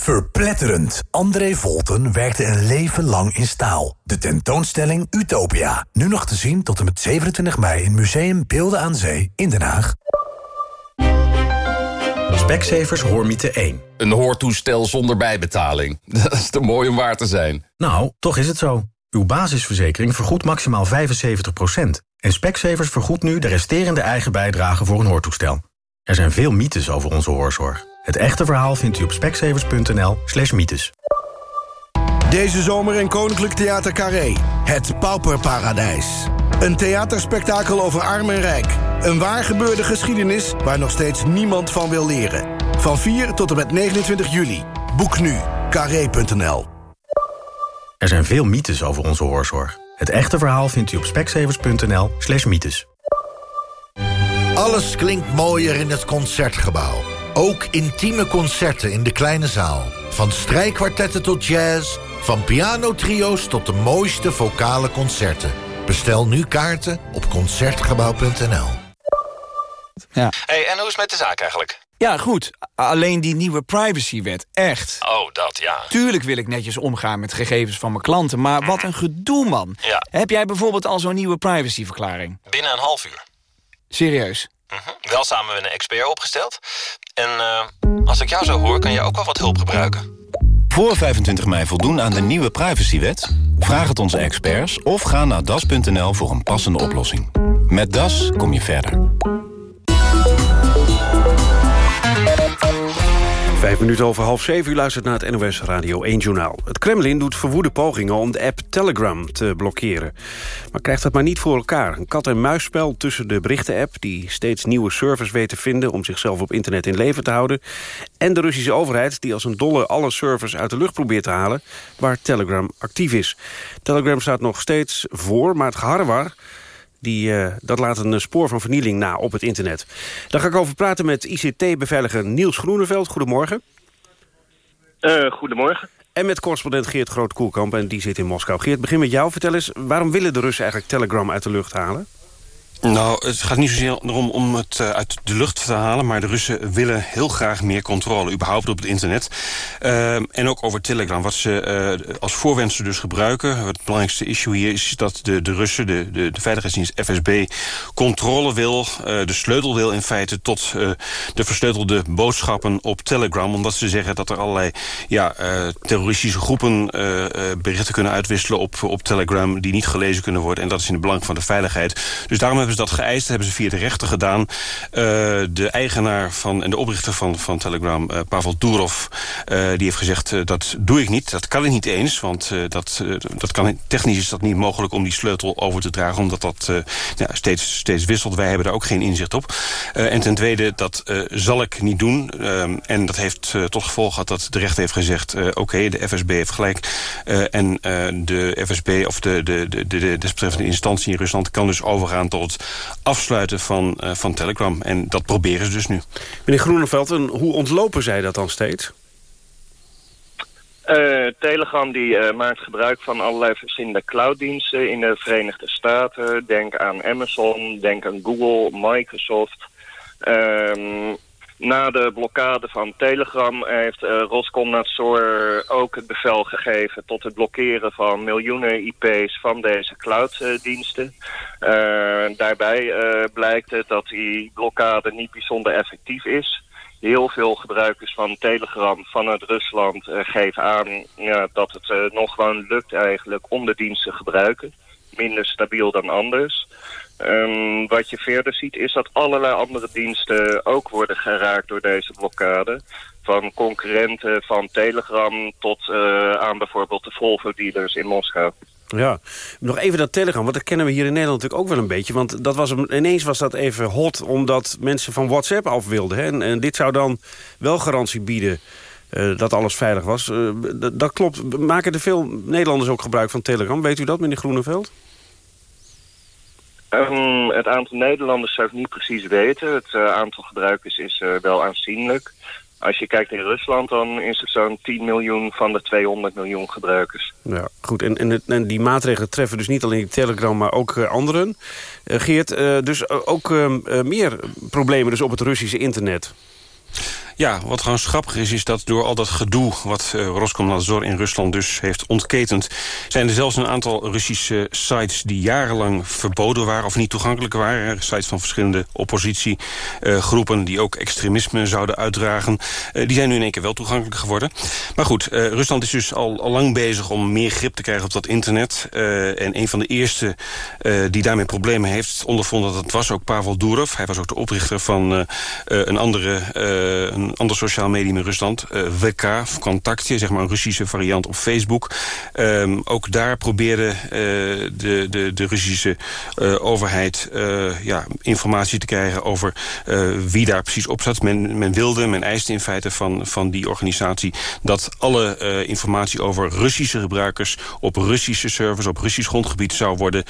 Verpletterend. André Volten werkte een leven lang in staal. De tentoonstelling Utopia. Nu nog te zien tot en met 27 mei in Museum Beelden aan Zee in Den Haag. Specsavers Hoormiete 1. Een hoortoestel zonder bijbetaling. *laughs* Dat is te mooi om waar te zijn. Nou, toch is het zo. Uw basisverzekering vergoedt maximaal 75%. En Specsavers vergoedt nu de resterende eigen bijdrage voor een hoortoestel. Er zijn veel mythes over onze hoorzorg. Het echte verhaal vindt u op specsavers.nl slash mythes. Deze zomer in Koninklijk Theater Carré. Het Pauperparadijs. Een theaterspektakel over arm en rijk. Een waar gebeurde geschiedenis waar nog steeds niemand van wil leren. Van 4 tot en met 29 juli. Boek nu. Carré.nl Er zijn veel mythes over onze hoorzorg. Het echte verhaal vindt u op specsavers.nl slash mythes. Alles klinkt mooier in het Concertgebouw. Ook intieme concerten in de kleine zaal. Van strijkkwartetten tot jazz, van pianotrio's tot de mooiste vocale concerten. Bestel nu kaarten op Concertgebouw.nl. Ja. Hey, en hoe is het met de zaak eigenlijk? ja, goed. Alleen die nieuwe privacywet, echt. Oh, dat ja. Tuurlijk wil ik netjes omgaan met gegevens van mijn klanten... maar wat een gedoe, man. Ja. Heb jij bijvoorbeeld al zo'n nieuwe privacyverklaring? Binnen een half uur. Serieus? Mhm. Wel samen met een expert opgesteld. En eh, als ik jou zo hoor, kan je ook wel wat hulp gebruiken. Voor 25 mei voldoen aan de nieuwe privacywet? Vraag het onze experts of ga naar das.nl voor een passende oplossing. Met Das kom je verder. Vijf minuten over half zeven, u luistert naar het NOS Radio 1-journaal. Het Kremlin doet verwoede pogingen om de app Telegram te blokkeren. Maar krijgt dat maar niet voor elkaar. Een kat-en-muisspel tussen de berichten-app... die steeds nieuwe servers weet te vinden om zichzelf op internet in leven te houden... en de Russische overheid die als een dolle alle servers uit de lucht probeert te halen... waar Telegram actief is. Telegram staat nog steeds voor, maar het geharrewar die, uh, dat laat een spoor van vernieling na op het internet. Daar ga ik over praten met ICT-beveiliger Niels Groeneveld. Goedemorgen. Uh, goedemorgen. En met correspondent Geert Groot-Koelkamp, en die zit in Moskou. Geert, begin met jou. Vertel eens, waarom willen de Russen eigenlijk Telegram uit de lucht halen? Nou, het gaat niet zozeer om het uh, uit de lucht te halen... maar de Russen willen heel graag meer controle, überhaupt op het internet. Uh, en ook over Telegram. Wat ze uh, als voorwendsel dus gebruiken... het belangrijkste issue hier is dat de, de Russen, de, de, de veiligheidsdienst FSB... controle wil, de sleutel wil in feite... tot de versleutelde boodschappen op Telegram. Omdat ze zeggen dat er allerlei ja, terroristische groepen... berichten kunnen uitwisselen op, op Telegram... die niet gelezen kunnen worden. En dat is in het belang van de veiligheid. Dus daarom hebben ze dat geëist. hebben ze via de rechter gedaan. Uh, de eigenaar van, en de oprichter van, van Telegram, uh, Pavel Durov... Uh, die heeft gezegd, dat doe ik niet. Dat kan ik niet eens, want dat, dat kan, technisch is dat niet mogelijk... om die sleutel over te dragen, omdat dat ja, steeds, steeds wisselt. Wij hebben daar ook geen inzicht op. en ten tweede, dat zal ik niet doen. en dat heeft tot gevolg gehad dat de rechter heeft gezegd... oké, de FSB heeft gelijk. en de FSB, of de, de, de, de desbetreffende instantie in Rusland... kan dus overgaan tot afsluiten van, uh, van Telegram. En dat proberen ze dus nu. Meneer Groeneveld, en hoe ontlopen zij dat dan steeds? Uh, Telegram die uh, maakt gebruik van allerlei verschillende clouddiensten in de Verenigde Staten. Denk aan Amazon, denk aan Google, Microsoft. Um, na de blokkade van Telegram heeft uh, Roskomnadzor ook het bevel gegeven tot het blokkeren van miljoenen IP's van deze clouddiensten. Uh, daarbij uh, blijkt het dat die blokkade niet bijzonder effectief is. Heel veel gebruikers van Telegram vanuit Rusland geven aan ja, dat het nog gewoon lukt eigenlijk om de dienst te gebruiken. Minder stabiel dan anders. Um, wat je verder ziet is dat allerlei andere diensten ook worden geraakt door deze blokkade. Van concurrenten van Telegram tot uh, aan bijvoorbeeld de Volvo-dealers in Moskou. Ja, nog even dat Telegram, want dat kennen we hier in Nederland natuurlijk ook wel een beetje. Want dat was, ineens was dat even hot omdat mensen van WhatsApp af wilden. Hè? En, dit zou dan wel garantie bieden uh, dat alles veilig was. Uh, dat klopt. Maken er veel Nederlanders ook gebruik van Telegram? Weet u dat, meneer Groeneveld? Um, het aantal Nederlanders zou ik niet precies weten. Het uh, aantal gebruikers is uh, wel aanzienlijk. Als je kijkt in Rusland, dan is het zo'n 10 miljoen van de 200 miljoen gebruikers. Ja, goed. En, en, en die maatregelen treffen dus niet alleen Telegram, maar ook uh, anderen. Geert, dus ook ehm, meer problemen dus op het Russische internet. Ja, wat gewoon grappig is, is dat door al dat gedoe... wat uh, Roskomnadzor in Rusland dus heeft ontketend... zijn er zelfs een aantal Russische sites die jarenlang verboden waren... of niet toegankelijk waren. Sites van verschillende oppositiegroepen... Uh, die ook extremisme zouden uitdragen. Die zijn nu in één keer wel toegankelijk geworden. Maar goed, Rusland is dus al, lang bezig om meer grip te krijgen op dat internet. en een van de eerste die daarmee problemen heeft... ondervonden dat was ook Pavel Durov. Hij was ook de oprichter van een andere... een ander sociaal medium in Rusland. Uh, eh, WK, Contactje, zeg maar een Russische variant op Facebook. Um, ook daar probeerde uh, de, de, de Russische uh, overheid ja, informatie te krijgen over wie daar precies op zat. Men, men wilde, men eiste in feite van, van die organisatie... dat alle informatie over Russische gebruikers op Russische servers... op Russisch grondgebied zou worden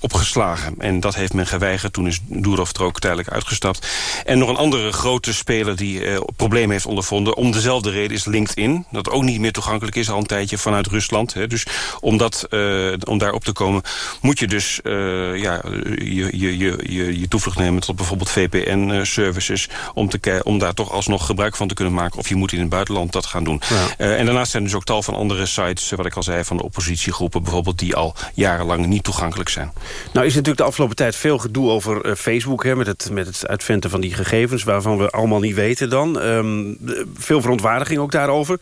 opgeslagen. En dat heeft men geweigerd. Toen is Durov er ook tijdelijk uitgestapt. En nog een andere grote speler speler die uh, problemen heeft ondervonden. Om dezelfde reden is LinkedIn. Dat ook niet meer toegankelijk is al een tijdje vanuit Rusland. Hè. Dus om, dat, uh, om daar op te komen moet je dus uh, ja, je, je, je, je toevlucht nemen tot bijvoorbeeld VPN-services. Om, te, om daar toch alsnog gebruik van te kunnen maken. Of je moet in het buitenland dat gaan doen. Ja. en daarnaast zijn er dus ook tal van andere sites, wat ik al zei, van de oppositiegroepen bijvoorbeeld, die al jarenlang niet toegankelijk zijn. Nou is natuurlijk de afgelopen tijd veel gedoe over Facebook, hè, met, het, met het uitventen van die gegevens, waarvan we allemaal niet weten dan. Um, veel verontwaardiging ook daarover.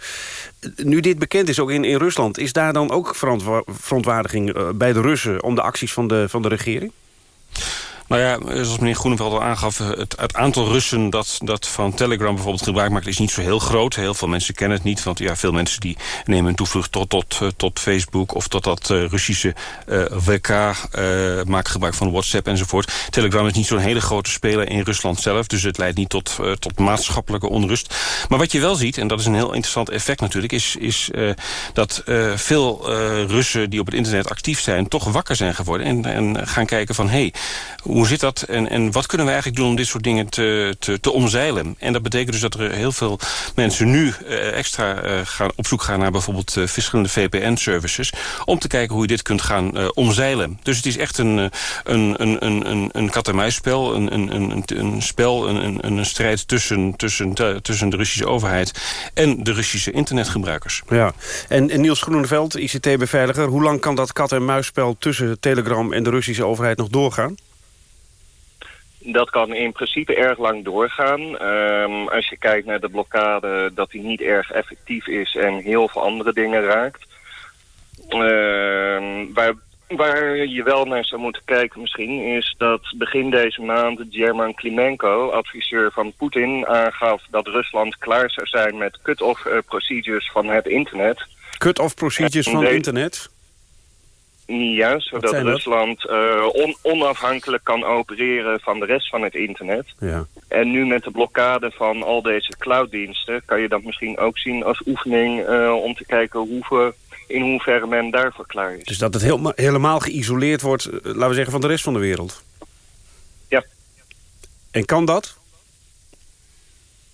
Nu dit bekend is, ook in, in Rusland... is daar dan ook verontwaardiging uh, bij de Russen... om de acties van de, van de regering? Nou ja, zoals meneer Groeneveld al aangaf... Het, het, aantal Russen dat, dat van Telegram bijvoorbeeld gebruik maakt... is niet zo heel groot. Heel veel mensen kennen het niet. Want ja, veel mensen die nemen een toevlucht tot, tot, eh, tot Facebook... of tot dat uh, Russische uh, WK, uh, gebruik van WhatsApp enzovoort. Telegram is niet zo'n hele grote speler in Rusland zelf. Dus het leidt niet tot, tot maatschappelijke onrust. Maar wat je wel ziet, en dat is een heel interessant effect natuurlijk... is, is dat veel Russen die op het internet actief zijn... toch wakker zijn geworden en, en gaan kijken van... hé, hey, hoe zit dat en, en wat kunnen we eigenlijk doen om dit soort dingen te, te, omzeilen? En dat betekent dus dat er heel veel mensen nu uh, extra uh, gaan, op zoek gaan naar bijvoorbeeld uh, verschillende VPN-services... om te kijken hoe je dit kunt gaan omzeilen. Dus het is echt een, een, een, een, een kat-en-muisspel, een, een, een, een spel, een, een, een strijd tussen, tussen, tussen de Russische overheid... en de Russische internetgebruikers. Ja, en, en Niels Groeneveld, ICT-beveiliger... hoe lang kan dat kat-en-muisspel tussen Telegram en de Russische overheid nog doorgaan? Dat kan in principe erg lang doorgaan. Um, als je kijkt naar de blokkade, dat die niet erg effectief is en heel veel andere dingen raakt. Um, waar, waar je wel naar zou moeten kijken misschien is dat begin deze maand German Klimenko, adviseur van Poetin, aangaf dat Rusland klaar zou zijn met cut-off uh, procedures van het internet. Cut-off procedures van het internet? Ja, zodat Rusland uh, on onafhankelijk kan opereren van de rest van het internet. Ja. En nu met de blokkade van al deze clouddiensten... kan je dat misschien ook zien als oefening uh, om te kijken hoeveel, in hoeverre men daarvoor klaar is. Dus dat het heel, helemaal geïsoleerd wordt, uh, laten we zeggen, van de rest van de wereld? Ja. En kan dat?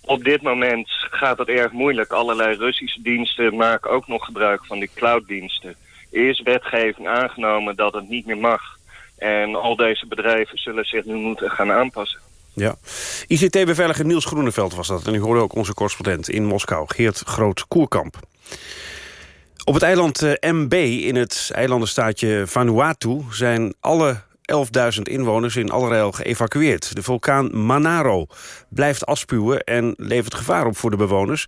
Op dit moment gaat het erg moeilijk. Allerlei Russische diensten maken ook nog gebruik van die clouddiensten is wetgeving aangenomen dat het niet meer mag. En al deze bedrijven zullen zich nu moeten gaan aanpassen. Ja. ICT-beveiliger Niels Groeneveld was dat. En u hoorde ook onze correspondent in Moskou, Geert Groot-Koerkamp. Op het eiland eh, MB in het eilandenstaatje Vanuatu... zijn alle 11.000 inwoners in Allerrijl geëvacueerd. De vulkaan Manaro blijft afspuwen en levert gevaar op voor de bewoners.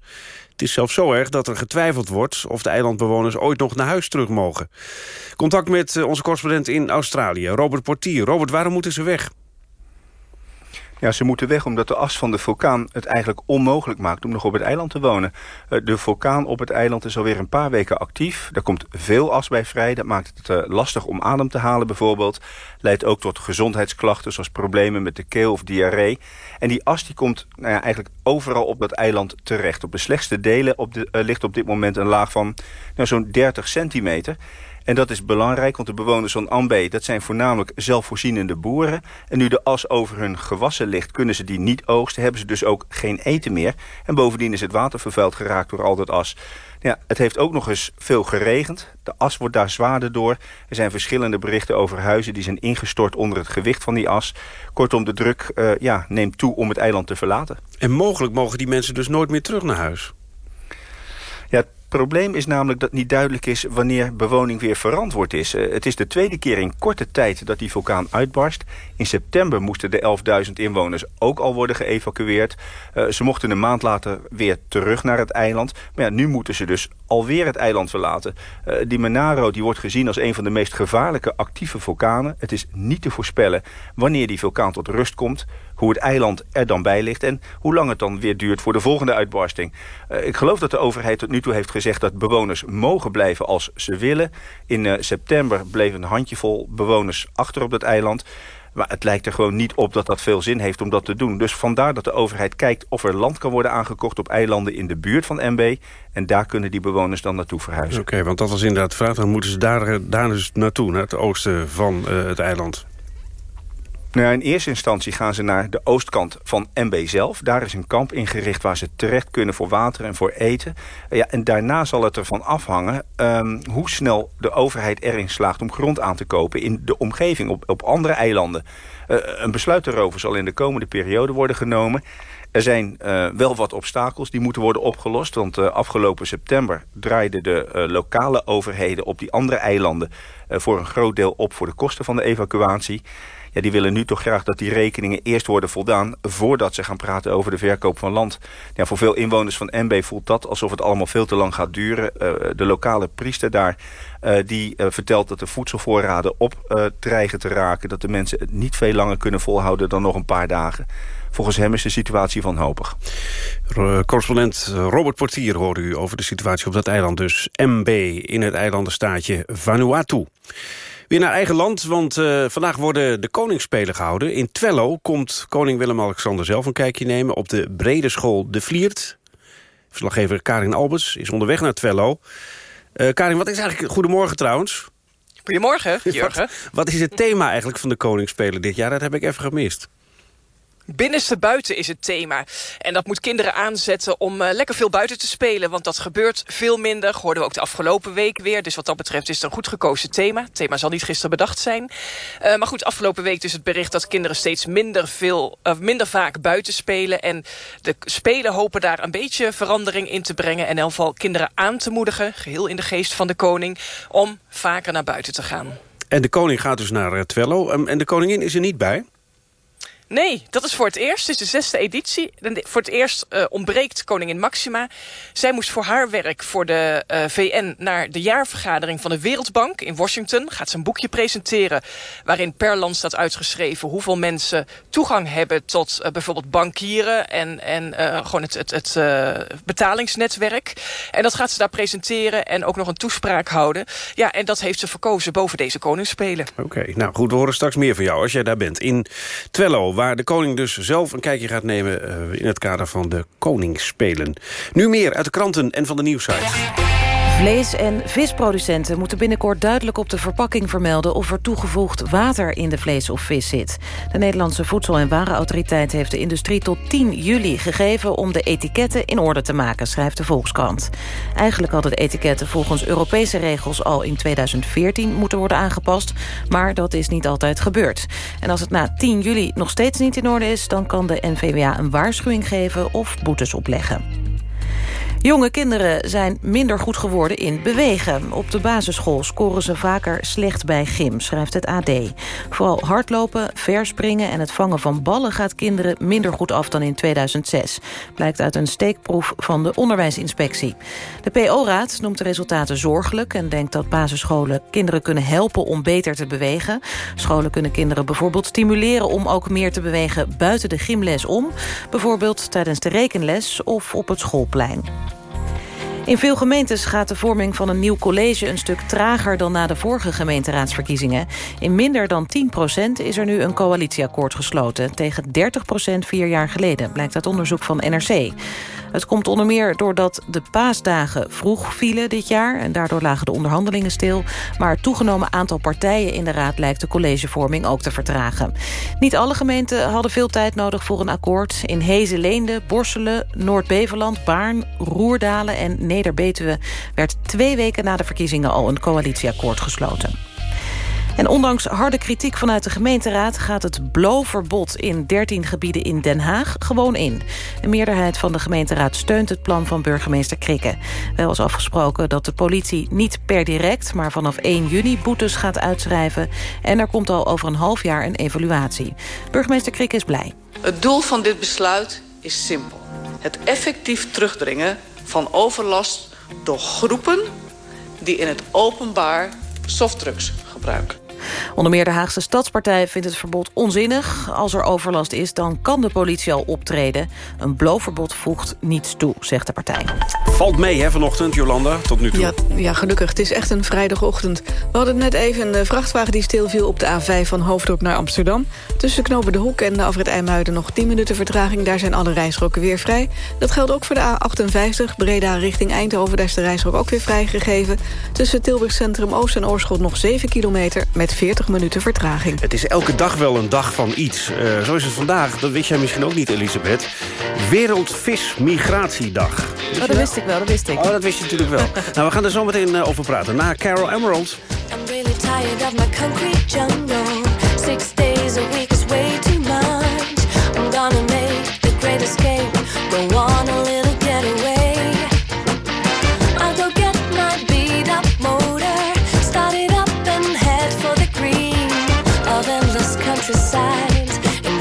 Het is zelfs zo erg dat er getwijfeld wordt... of de eilandbewoners ooit nog naar huis terug mogen. Contact met eh, onze correspondent in Australië, Robert Portier. Robert, waarom moeten ze weg? Ja, ze moeten weg omdat de as van de vulkaan het eigenlijk onmogelijk maakt om nog op het eiland te wonen. Eh, de vulkaan op het eiland is alweer een paar weken actief. Daar komt veel as bij vrij. Dat maakt het eh, lastig om adem te halen bijvoorbeeld. Leidt ook tot gezondheidsklachten zoals problemen met de keel of diarree. En die as die komt nou ja, eigenlijk overal op dat eiland terecht. Op de slechtste delen op de, uh, ligt op dit moment een laag van nou, zo'n 30 centimeter. En dat is belangrijk, want de bewoners van Ambe... dat zijn voornamelijk zelfvoorzienende boeren. En nu de as over hun gewassen ligt, kunnen ze die niet oogsten. Hebben ze dus ook geen eten meer. En bovendien is het water vervuild geraakt door al dat as. Ja, het heeft ook nog eens veel geregend. De as wordt daar zwaarder door. Er zijn verschillende berichten over huizen die zijn ingestort onder het gewicht van die as. Kortom, de druk uh, ja, neemt toe om het eiland te verlaten. En mogelijk mogen die mensen dus nooit meer terug naar huis? Probleem is namelijk dat niet duidelijk is wanneer bewoning weer verantwoord is. Uh, het is de tweede keer in korte tijd dat die vulkaan uitbarst. In september moesten de 11.000 inwoners ook al worden geëvacueerd. Uh, ze mochten een maand later weer terug naar het eiland. Maar ja, nu moeten ze dus alweer het eiland verlaten. Uh, die Manaro die wordt gezien als een van de meest gevaarlijke actieve vulkanen. Het is niet te voorspellen wanneer die vulkaan tot rust komt hoe het eiland er dan bij ligt... en hoe lang het dan weer duurt voor de volgende uitbarsting. Uh, ik geloof dat de overheid tot nu toe heeft gezegd... dat bewoners mogen blijven als ze willen. In uh, september bleef een handjevol bewoners achter op dat eiland... Maar het lijkt er gewoon niet op dat dat veel zin heeft om dat te doen. Dus vandaar dat de overheid kijkt of er land kan worden aangekocht op eilanden in de buurt van MB. En daar kunnen die bewoners dan naartoe verhuizen. Oké, want dat was inderdaad de vraag. Dan moeten ze daar, daar dus naartoe, naar het oosten van het eiland. Nou, in eerste instantie gaan ze naar de oostkant van MB zelf. Daar is een kamp ingericht waar ze terecht kunnen voor water en voor eten. Ja, en daarna zal het ervan afhangen um, hoe snel de overheid erin slaagt om grond aan te kopen in de omgeving, op, op andere eilanden. Uh, een besluit daarover zal in de komende periode worden genomen. Er zijn uh, wel wat obstakels die moeten worden opgelost. Want uh, afgelopen september draaiden de lokale overheden op die andere eilanden... voor een groot deel op voor de kosten van de evacuatie ja, die willen nu toch graag dat die rekeningen eerst worden voldaan... voordat ze gaan praten over de verkoop van land. Ja, voor veel inwoners van MB voelt dat alsof het allemaal veel te lang gaat duren. Uh, de lokale priester daar uh, die uh, vertelt dat de voedselvoorraden op dreigen te raken... dat de mensen het niet veel langer kunnen volhouden dan nog een paar dagen. Volgens hem is de situatie wanhopig. Correspondent Robert Portier hoorde u over de situatie op dat eiland. Dus MB in het eilandenstaatje Vanuatu. Weer naar eigen land, want uh, vandaag worden de Koningsspelen gehouden. In Twello komt koning Willem-Alexander zelf een kijkje nemen... op de brede school De Vliert. Verslaggever Karin Alberts is onderweg naar Twello. Uh, Karin, wat is eigenlijk... Goedemorgen trouwens. Goedemorgen, *laughs* Jurgen. Wat, wat is het thema eigenlijk van de Koningsspelen dit jaar? Dat heb ik even gemist. Binnenste buiten is het thema. En dat moet kinderen aanzetten om uh, lekker veel buiten te spelen. Want dat gebeurt veel minder. Hoorden we ook de afgelopen week weer. Dus wat dat betreft is het een goed gekozen thema. Het thema zal niet gisteren bedacht zijn. Uh, maar goed, afgelopen week dus het bericht dat kinderen steeds minder, veel, uh, minder vaak buiten spelen. En de spelen hopen daar een beetje verandering in te brengen. En in elk geval kinderen aan te moedigen, geheel in de geest van de koning, om vaker naar buiten te gaan. En de koning gaat dus naar Twello. Um, en de koningin is er niet bij? Nee, dat is voor het eerst. Het is de zesde editie. Voor het eerst uh, ontbreekt koningin Maxima. Zij moest voor haar werk voor de uh, VN naar de jaarvergadering van de Wereldbank in Washington. Gaat ze een boekje presenteren waarin per land staat uitgeschreven hoeveel mensen toegang hebben tot uh, bijvoorbeeld bankieren en, en gewoon het, het, betalingsnetwerk. En dat gaat ze daar presenteren en ook nog een toespraak houden. Ja, en dat heeft ze verkozen boven deze koningsspelen. Oké, nou goed, we horen straks meer van jou als jij daar bent. In Twello, waar de koning dus zelf een kijkje gaat nemen... Uh, in het kader van de Koningsspelen. Nu meer uit de kranten en van de nieuwsite. Vlees- en visproducenten moeten binnenkort duidelijk op de verpakking vermelden... of er toegevoegd water in de vlees of vis zit. De Nederlandse Voedsel- en Warenautoriteit heeft de industrie tot 10 juli gegeven... om de etiketten in orde te maken, schrijft de Volkskrant. Eigenlijk hadden de etiketten volgens Europese regels al in 2014 moeten worden aangepast... maar dat is niet altijd gebeurd. En als het na 10 juli nog steeds niet in orde is... dan kan de NVWA een waarschuwing geven of boetes opleggen. Jonge kinderen zijn minder goed geworden in bewegen. Op de basisschool scoren ze vaker slecht bij gym, schrijft het AD. Vooral hardlopen, verspringen en het vangen van ballen... gaat kinderen minder goed af dan in 2006. Blijkt uit een steekproef van de onderwijsinspectie. De PO-raad noemt de resultaten zorgelijk... en denkt dat basisscholen kinderen kunnen helpen om beter te bewegen. Scholen kunnen kinderen bijvoorbeeld stimuleren... om ook meer te bewegen buiten de gymles om. Bijvoorbeeld tijdens de rekenles of op het schoolplein. In veel gemeentes gaat de vorming van een nieuw college... een stuk trager dan na de vorige gemeenteraadsverkiezingen. In minder dan 10% is er nu een coalitieakkoord gesloten... tegen 30% vier jaar geleden, blijkt uit onderzoek van NRC. Het komt onder meer doordat de paasdagen vroeg vielen dit jaar... en daardoor lagen de onderhandelingen stil. Maar het toegenomen aantal partijen in de raad... lijkt de collegevorming ook te vertragen. Niet alle gemeenten hadden veel tijd nodig voor een akkoord. In Hezen, Leende, Borselen, Noord-Beverland, Baarn, Roerdalen en Neder-Betuwe... werd twee weken na de verkiezingen al een coalitieakkoord gesloten. En ondanks harde kritiek vanuit de gemeenteraad... gaat het blowverbod in 13 gebieden in Den Haag gewoon in. De meerderheid van de gemeenteraad steunt het plan van burgemeester Krikke. Wel is afgesproken dat de politie niet per direct... maar vanaf 1 juni boetes gaat uitschrijven. En er komt al over een half jaar een evaluatie. Burgemeester Krikke is blij. Het doel van dit besluit is simpel. Het effectief terugdringen van overlast door groepen... die in het openbaar softdrugs gebruiken. Onder meer de Haagse Stadspartij vindt het verbod onzinnig. Als er overlast is, dan kan de politie al optreden. Een blowverbod voegt niets toe, zegt de partij. Valt mee hè, vanochtend, Jolanda, tot nu toe. Ja, ja, gelukkig. Het is echt een vrijdagochtend. We hadden net even een vrachtwagen die stilviel op de A5 van Hoofddorp naar Amsterdam. Tussen Knopen de Hoek en de Afrit IJmuiden nog 10 minuten vertraging. Daar zijn alle rijstroken weer vrij. Dat geldt ook voor de A58, Breda richting Eindhoven. Daar is de rijstrook ook weer vrijgegeven. Tussen Tilburg Centrum Oost en Oorschot nog 7 kilometer... met 40 minuten vertraging. Het is elke dag wel een dag van iets. Uh, zo is het vandaag, dat wist jij misschien ook niet, Elisabeth. Wereldvismigratiedag. Oh, dat wist ik wel, dat wist ik. Oh, dat wist je natuurlijk wel. *laughs* nou, we gaan er zo meteen uh, over praten. Na Carol Emerald. I'm really tired of my concrete jungle. Six days a week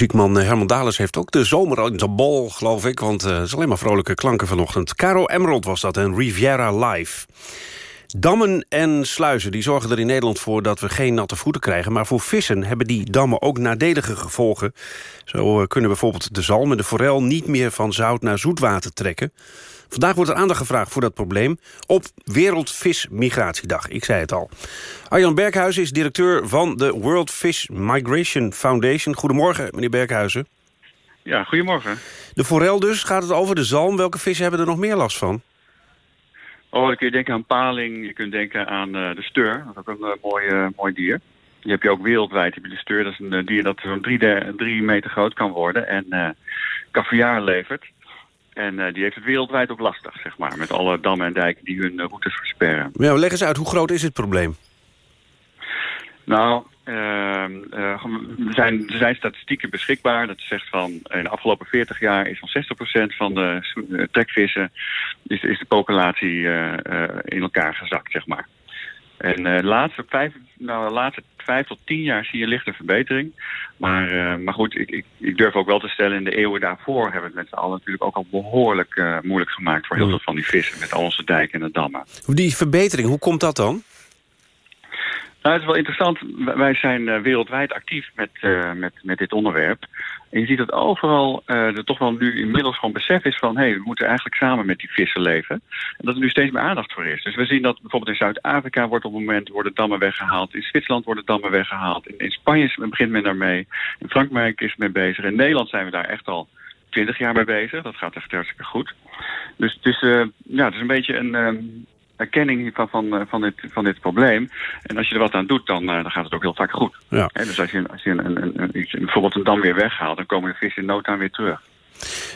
Muziekman eh, Herman Dales heeft ook de zomer in de bol, geloof ik. Want uh, het is alleen maar vrolijke klanken vanochtend. Caro Emerald was dat en Riviera Live. Dammen en sluizen die zorgen er in Nederland voor dat we geen natte voeten krijgen. Maar voor vissen hebben die dammen ook nadelige gevolgen. Zo kunnen bijvoorbeeld de zalm en de forel niet meer van zout naar zoetwater trekken. Vandaag wordt er aandacht gevraagd voor dat probleem op Wereldvismigratiedag. Ik zei het al. Arjan Berghuizen is directeur van de World Fish Migration Foundation. Goedemorgen, meneer Berghuizen. Ja, goedemorgen. De forel dus, gaat het over de zalm. Welke vissen hebben er nog meer last van? Oh, dan kun je denken aan paling, je kunt denken aan uh, de steur. Dat is ook een uh, mooi, uh, mooi dier. Die heb je ook wereldwijd, heb je de steur. Dat is een dier dat zo'n drie, drie, meter groot kan worden en caviar levert. En uh, die heeft het wereldwijd ook lastig, zeg maar. Met alle dammen en dijken die hun uh, routes versperren. Ja, leg eens uit, hoe groot is het probleem? Nou, uh, er, zijn, er zijn statistieken beschikbaar. Dat zegt van in de afgelopen 40 jaar is van 60% van de trekvissen... is, is de populatie in elkaar gezakt, zeg maar. En de laatste vijf, nou, de laatste vijf tot tien jaar zie je lichte verbetering. Maar, uh, maar goed, ik, ik, ik, durf ook wel te stellen... in de eeuwen daarvoor hebben we het met z'n allen natuurlijk ook al behoorlijk uh, moeilijk gemaakt... voor heel veel van die vissen met al onze dijken en de dammen. Die verbetering, hoe komt dat dan? Nou, het is wel interessant. Wij zijn uh, wereldwijd actief met, met, met dit onderwerp. En je ziet dat overal uh, er toch wel nu inmiddels gewoon besef is van... hé, hey, we moeten eigenlijk samen met die vissen leven. En dat er nu steeds meer aandacht voor is. Dus we zien dat bijvoorbeeld in Zuid-Afrika wordt op het moment worden dammen weggehaald. In Zwitserland worden dammen weggehaald. In, Spanje begint men daarmee. In Frankrijk is men bezig. In Nederland zijn we daar echt al twintig jaar mee bezig. Dat gaat echt hartstikke goed. Dus het is, uh, ja, het is een beetje een... Um, erkenning van, van, van, dit, van dit probleem. En als je er wat aan doet, dan, uh, dan gaat het ook heel vaak goed. Ja. Dus als je, als je een, een, een, iets, bijvoorbeeld een dam weer weghaalt... dan komen de vissen in no time weer terug.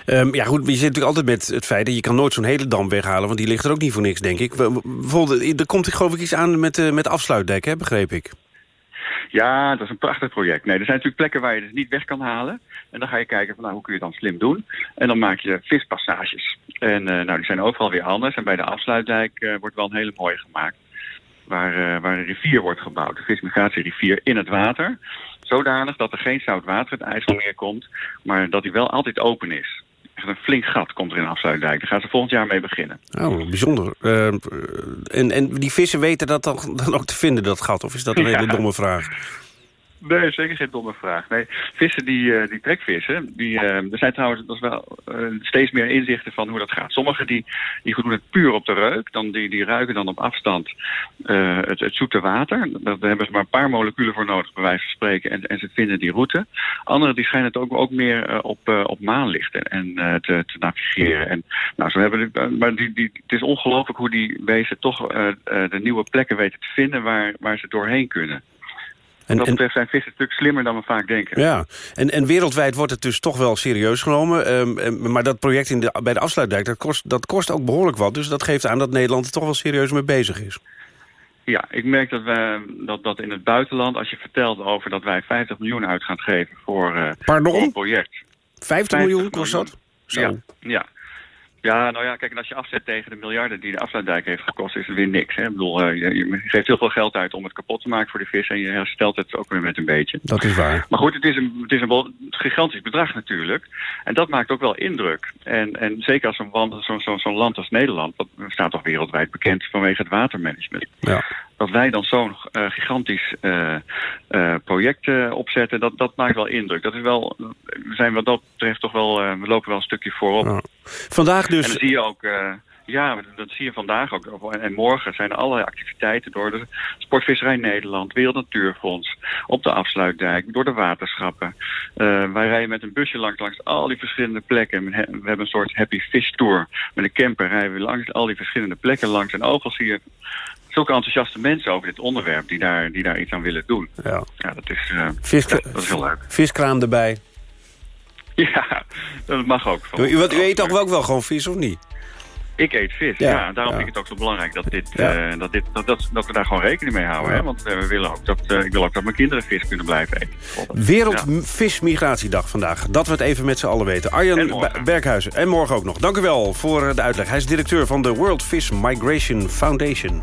Um, ja goed, je zit natuurlijk altijd met het feit... dat je kan nooit zo'n hele dam weghalen... want die ligt er ook niet voor niks, denk ik. Bijvoorbeeld, er komt geloof ik iets aan met, uh, met afsluitdek, hè, begreep ik. Ja, dat is een prachtig project. Nee, er zijn natuurlijk plekken waar je het niet weg kan halen. En dan ga je kijken van nou, hoe kun je het dan slim doen. En dan maak je vispassages. En uh, nou, die zijn overal weer anders. En bij de afsluitdijk uh, wordt wel een hele mooie gemaakt. Waar, uh, waar een rivier wordt gebouwd. De vismigratierivier in het water. Zodanig dat er geen zout water het IJssel meer komt. Maar dat die wel altijd open is. Echt een flink gat komt er in Afsluitdijk. Daar gaan ze volgend jaar mee beginnen. Oh, bijzonder. Uh, en, en die vissen weten dat dan, *laughs* dan ook te vinden, dat gat? Of is dat een hele domme vraag? Nee, zeker geen domme vraag. Nee, vissen die, uh, die trekvissen, die, uh, er zijn trouwens dat is wel, uh, steeds meer inzichten van hoe dat gaat. Sommigen die, die doen het puur op de reuk, dan die, die ruiken dan op afstand het, het zoete water. Daar hebben ze maar een paar moleculen voor nodig, bij wijze van spreken, en, en ze vinden die route. Anderen die schijnen het ook, ook meer op, op maanlichten en te, te navigeren. En, nou, zo hebben maar die, die, het is ongelooflijk hoe die beesten toch de nieuwe plekken weten te vinden waar, waar ze doorheen kunnen. En, dat betreft zijn vissen een stuk slimmer dan we vaak denken. Ja, en, en wereldwijd wordt het dus toch wel serieus genomen. Um, maar dat project in de, bij de afsluitdijk, dat kost, dat kost ook behoorlijk wat. Dus dat geeft aan dat Nederland er toch wel serieus mee bezig is. Ja, ik merk dat, we, dat, dat in het buitenland, als je vertelt over dat wij 50 miljoen uit gaan geven voor, uh, Pardon? voor een project. 50, 50 miljoen kost dat? Zo. Ja, ja. Ja, nou ja, kijk, en als je afzet tegen de miljarden die de afsluitdijk heeft gekost, is het weer niks. Hè? Ik bedoel, uh, je, je, geeft heel veel geld uit om het kapot te maken voor de vis en je herstelt het ook weer met een beetje. Dat is waar. Maar goed, het is een, het is een gigantisch bedrag natuurlijk. En dat maakt ook wel indruk. En, en zeker als zo'n zo, zo, zo land als Nederland, dat staat toch wereldwijd bekend vanwege het watermanagement. Ja dat wij dan zo'n uh, gigantisch uh, uh, project opzetten, dat, dat maakt wel indruk. Dat is wel, we zijn wat dat betreft toch wel, we lopen wel een stukje voorop. Vandaag dus... En dan zie je ook, ja, dat zie je vandaag ook. En morgen zijn er allerlei activiteiten door de Sportvisserij Nederland, Wereld Natuurfonds, op de Afsluitdijk, door de waterschappen. wij rijden met een busje langs, langs al die verschillende plekken. We hebben een soort happy fish tour. Met een camper rijden we langs al die verschillende plekken langs. En overal zie je zulke enthousiaste mensen over dit onderwerp die daar, die daar iets aan willen doen. Ja, ja dat, is, uh, Vis, dat, dat, is heel leuk. Viskraam erbij. *laughs* Ja, dat mag ook. U, u, u eet toch ook wel gewoon vis, of niet? Ik eet vis, ja. ja daarom ja. vind ik het ook zo belangrijk dat, dit, ja. uh, dat, dit, dat, dat, dat we daar gewoon rekening mee houden. Hè? Want uh, we willen ook dat, uh, ik wil ook dat mijn kinderen vis kunnen blijven eten. Wereldvismigratiedag vandaag. Dat we het even met z'n allen weten. Arjan Berghuizen. En morgen ook nog. Dank u wel voor de uitleg. Hij is directeur van de World Fish Migration Foundation.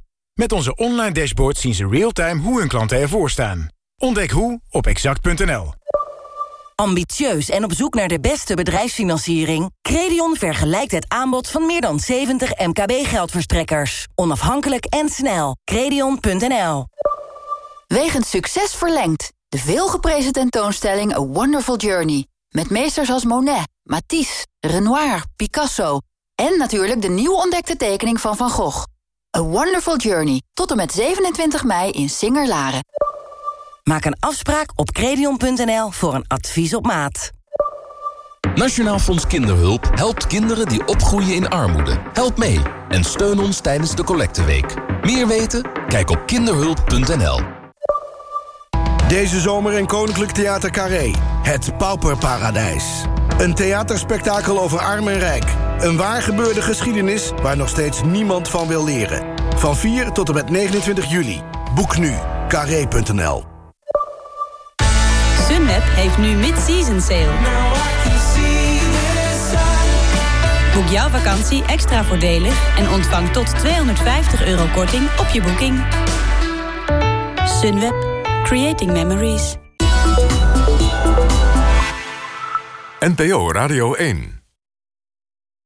Met onze online dashboard zien ze real-time hoe hun klanten ervoor staan. Ontdek hoe op exact.nl. Ambitieus en op zoek naar de beste bedrijfsfinanciering? Credion vergelijkt het aanbod van meer dan 70 MKB-geldverstrekkers. Onafhankelijk en snel. Credion.nl Wegens succes verlengd. De veelgeprezen tentoonstelling A Wonderful Journey. Met meesters als Monet, Matisse, Renoir, Picasso... en natuurlijk de nieuw ontdekte tekening van Van Gogh. A Wonderful Journey. Tot en met 27 mei in Singer-Laren. Maak een afspraak op credion.nl voor een advies op maat. Nationaal Fonds Kinderhulp helpt kinderen die opgroeien in armoede. Help mee en steun ons tijdens de collecteweek. Meer weten? Kijk op kinderhulp.nl. Deze zomer in Koninklijk Theater Carré. Het Pauperparadijs. Een theaterspektakel over arm en rijk. Een waar gebeurde geschiedenis waar nog steeds niemand van wil leren. Van 4 tot en met 29 juli. Boek nu. Carré.nl Sunweb heeft nu mid-season sale. Boek jouw vakantie extra voordelig en ontvang tot 250 euro korting op je boeking. Sunweb. Creating Memories. NPO Radio 1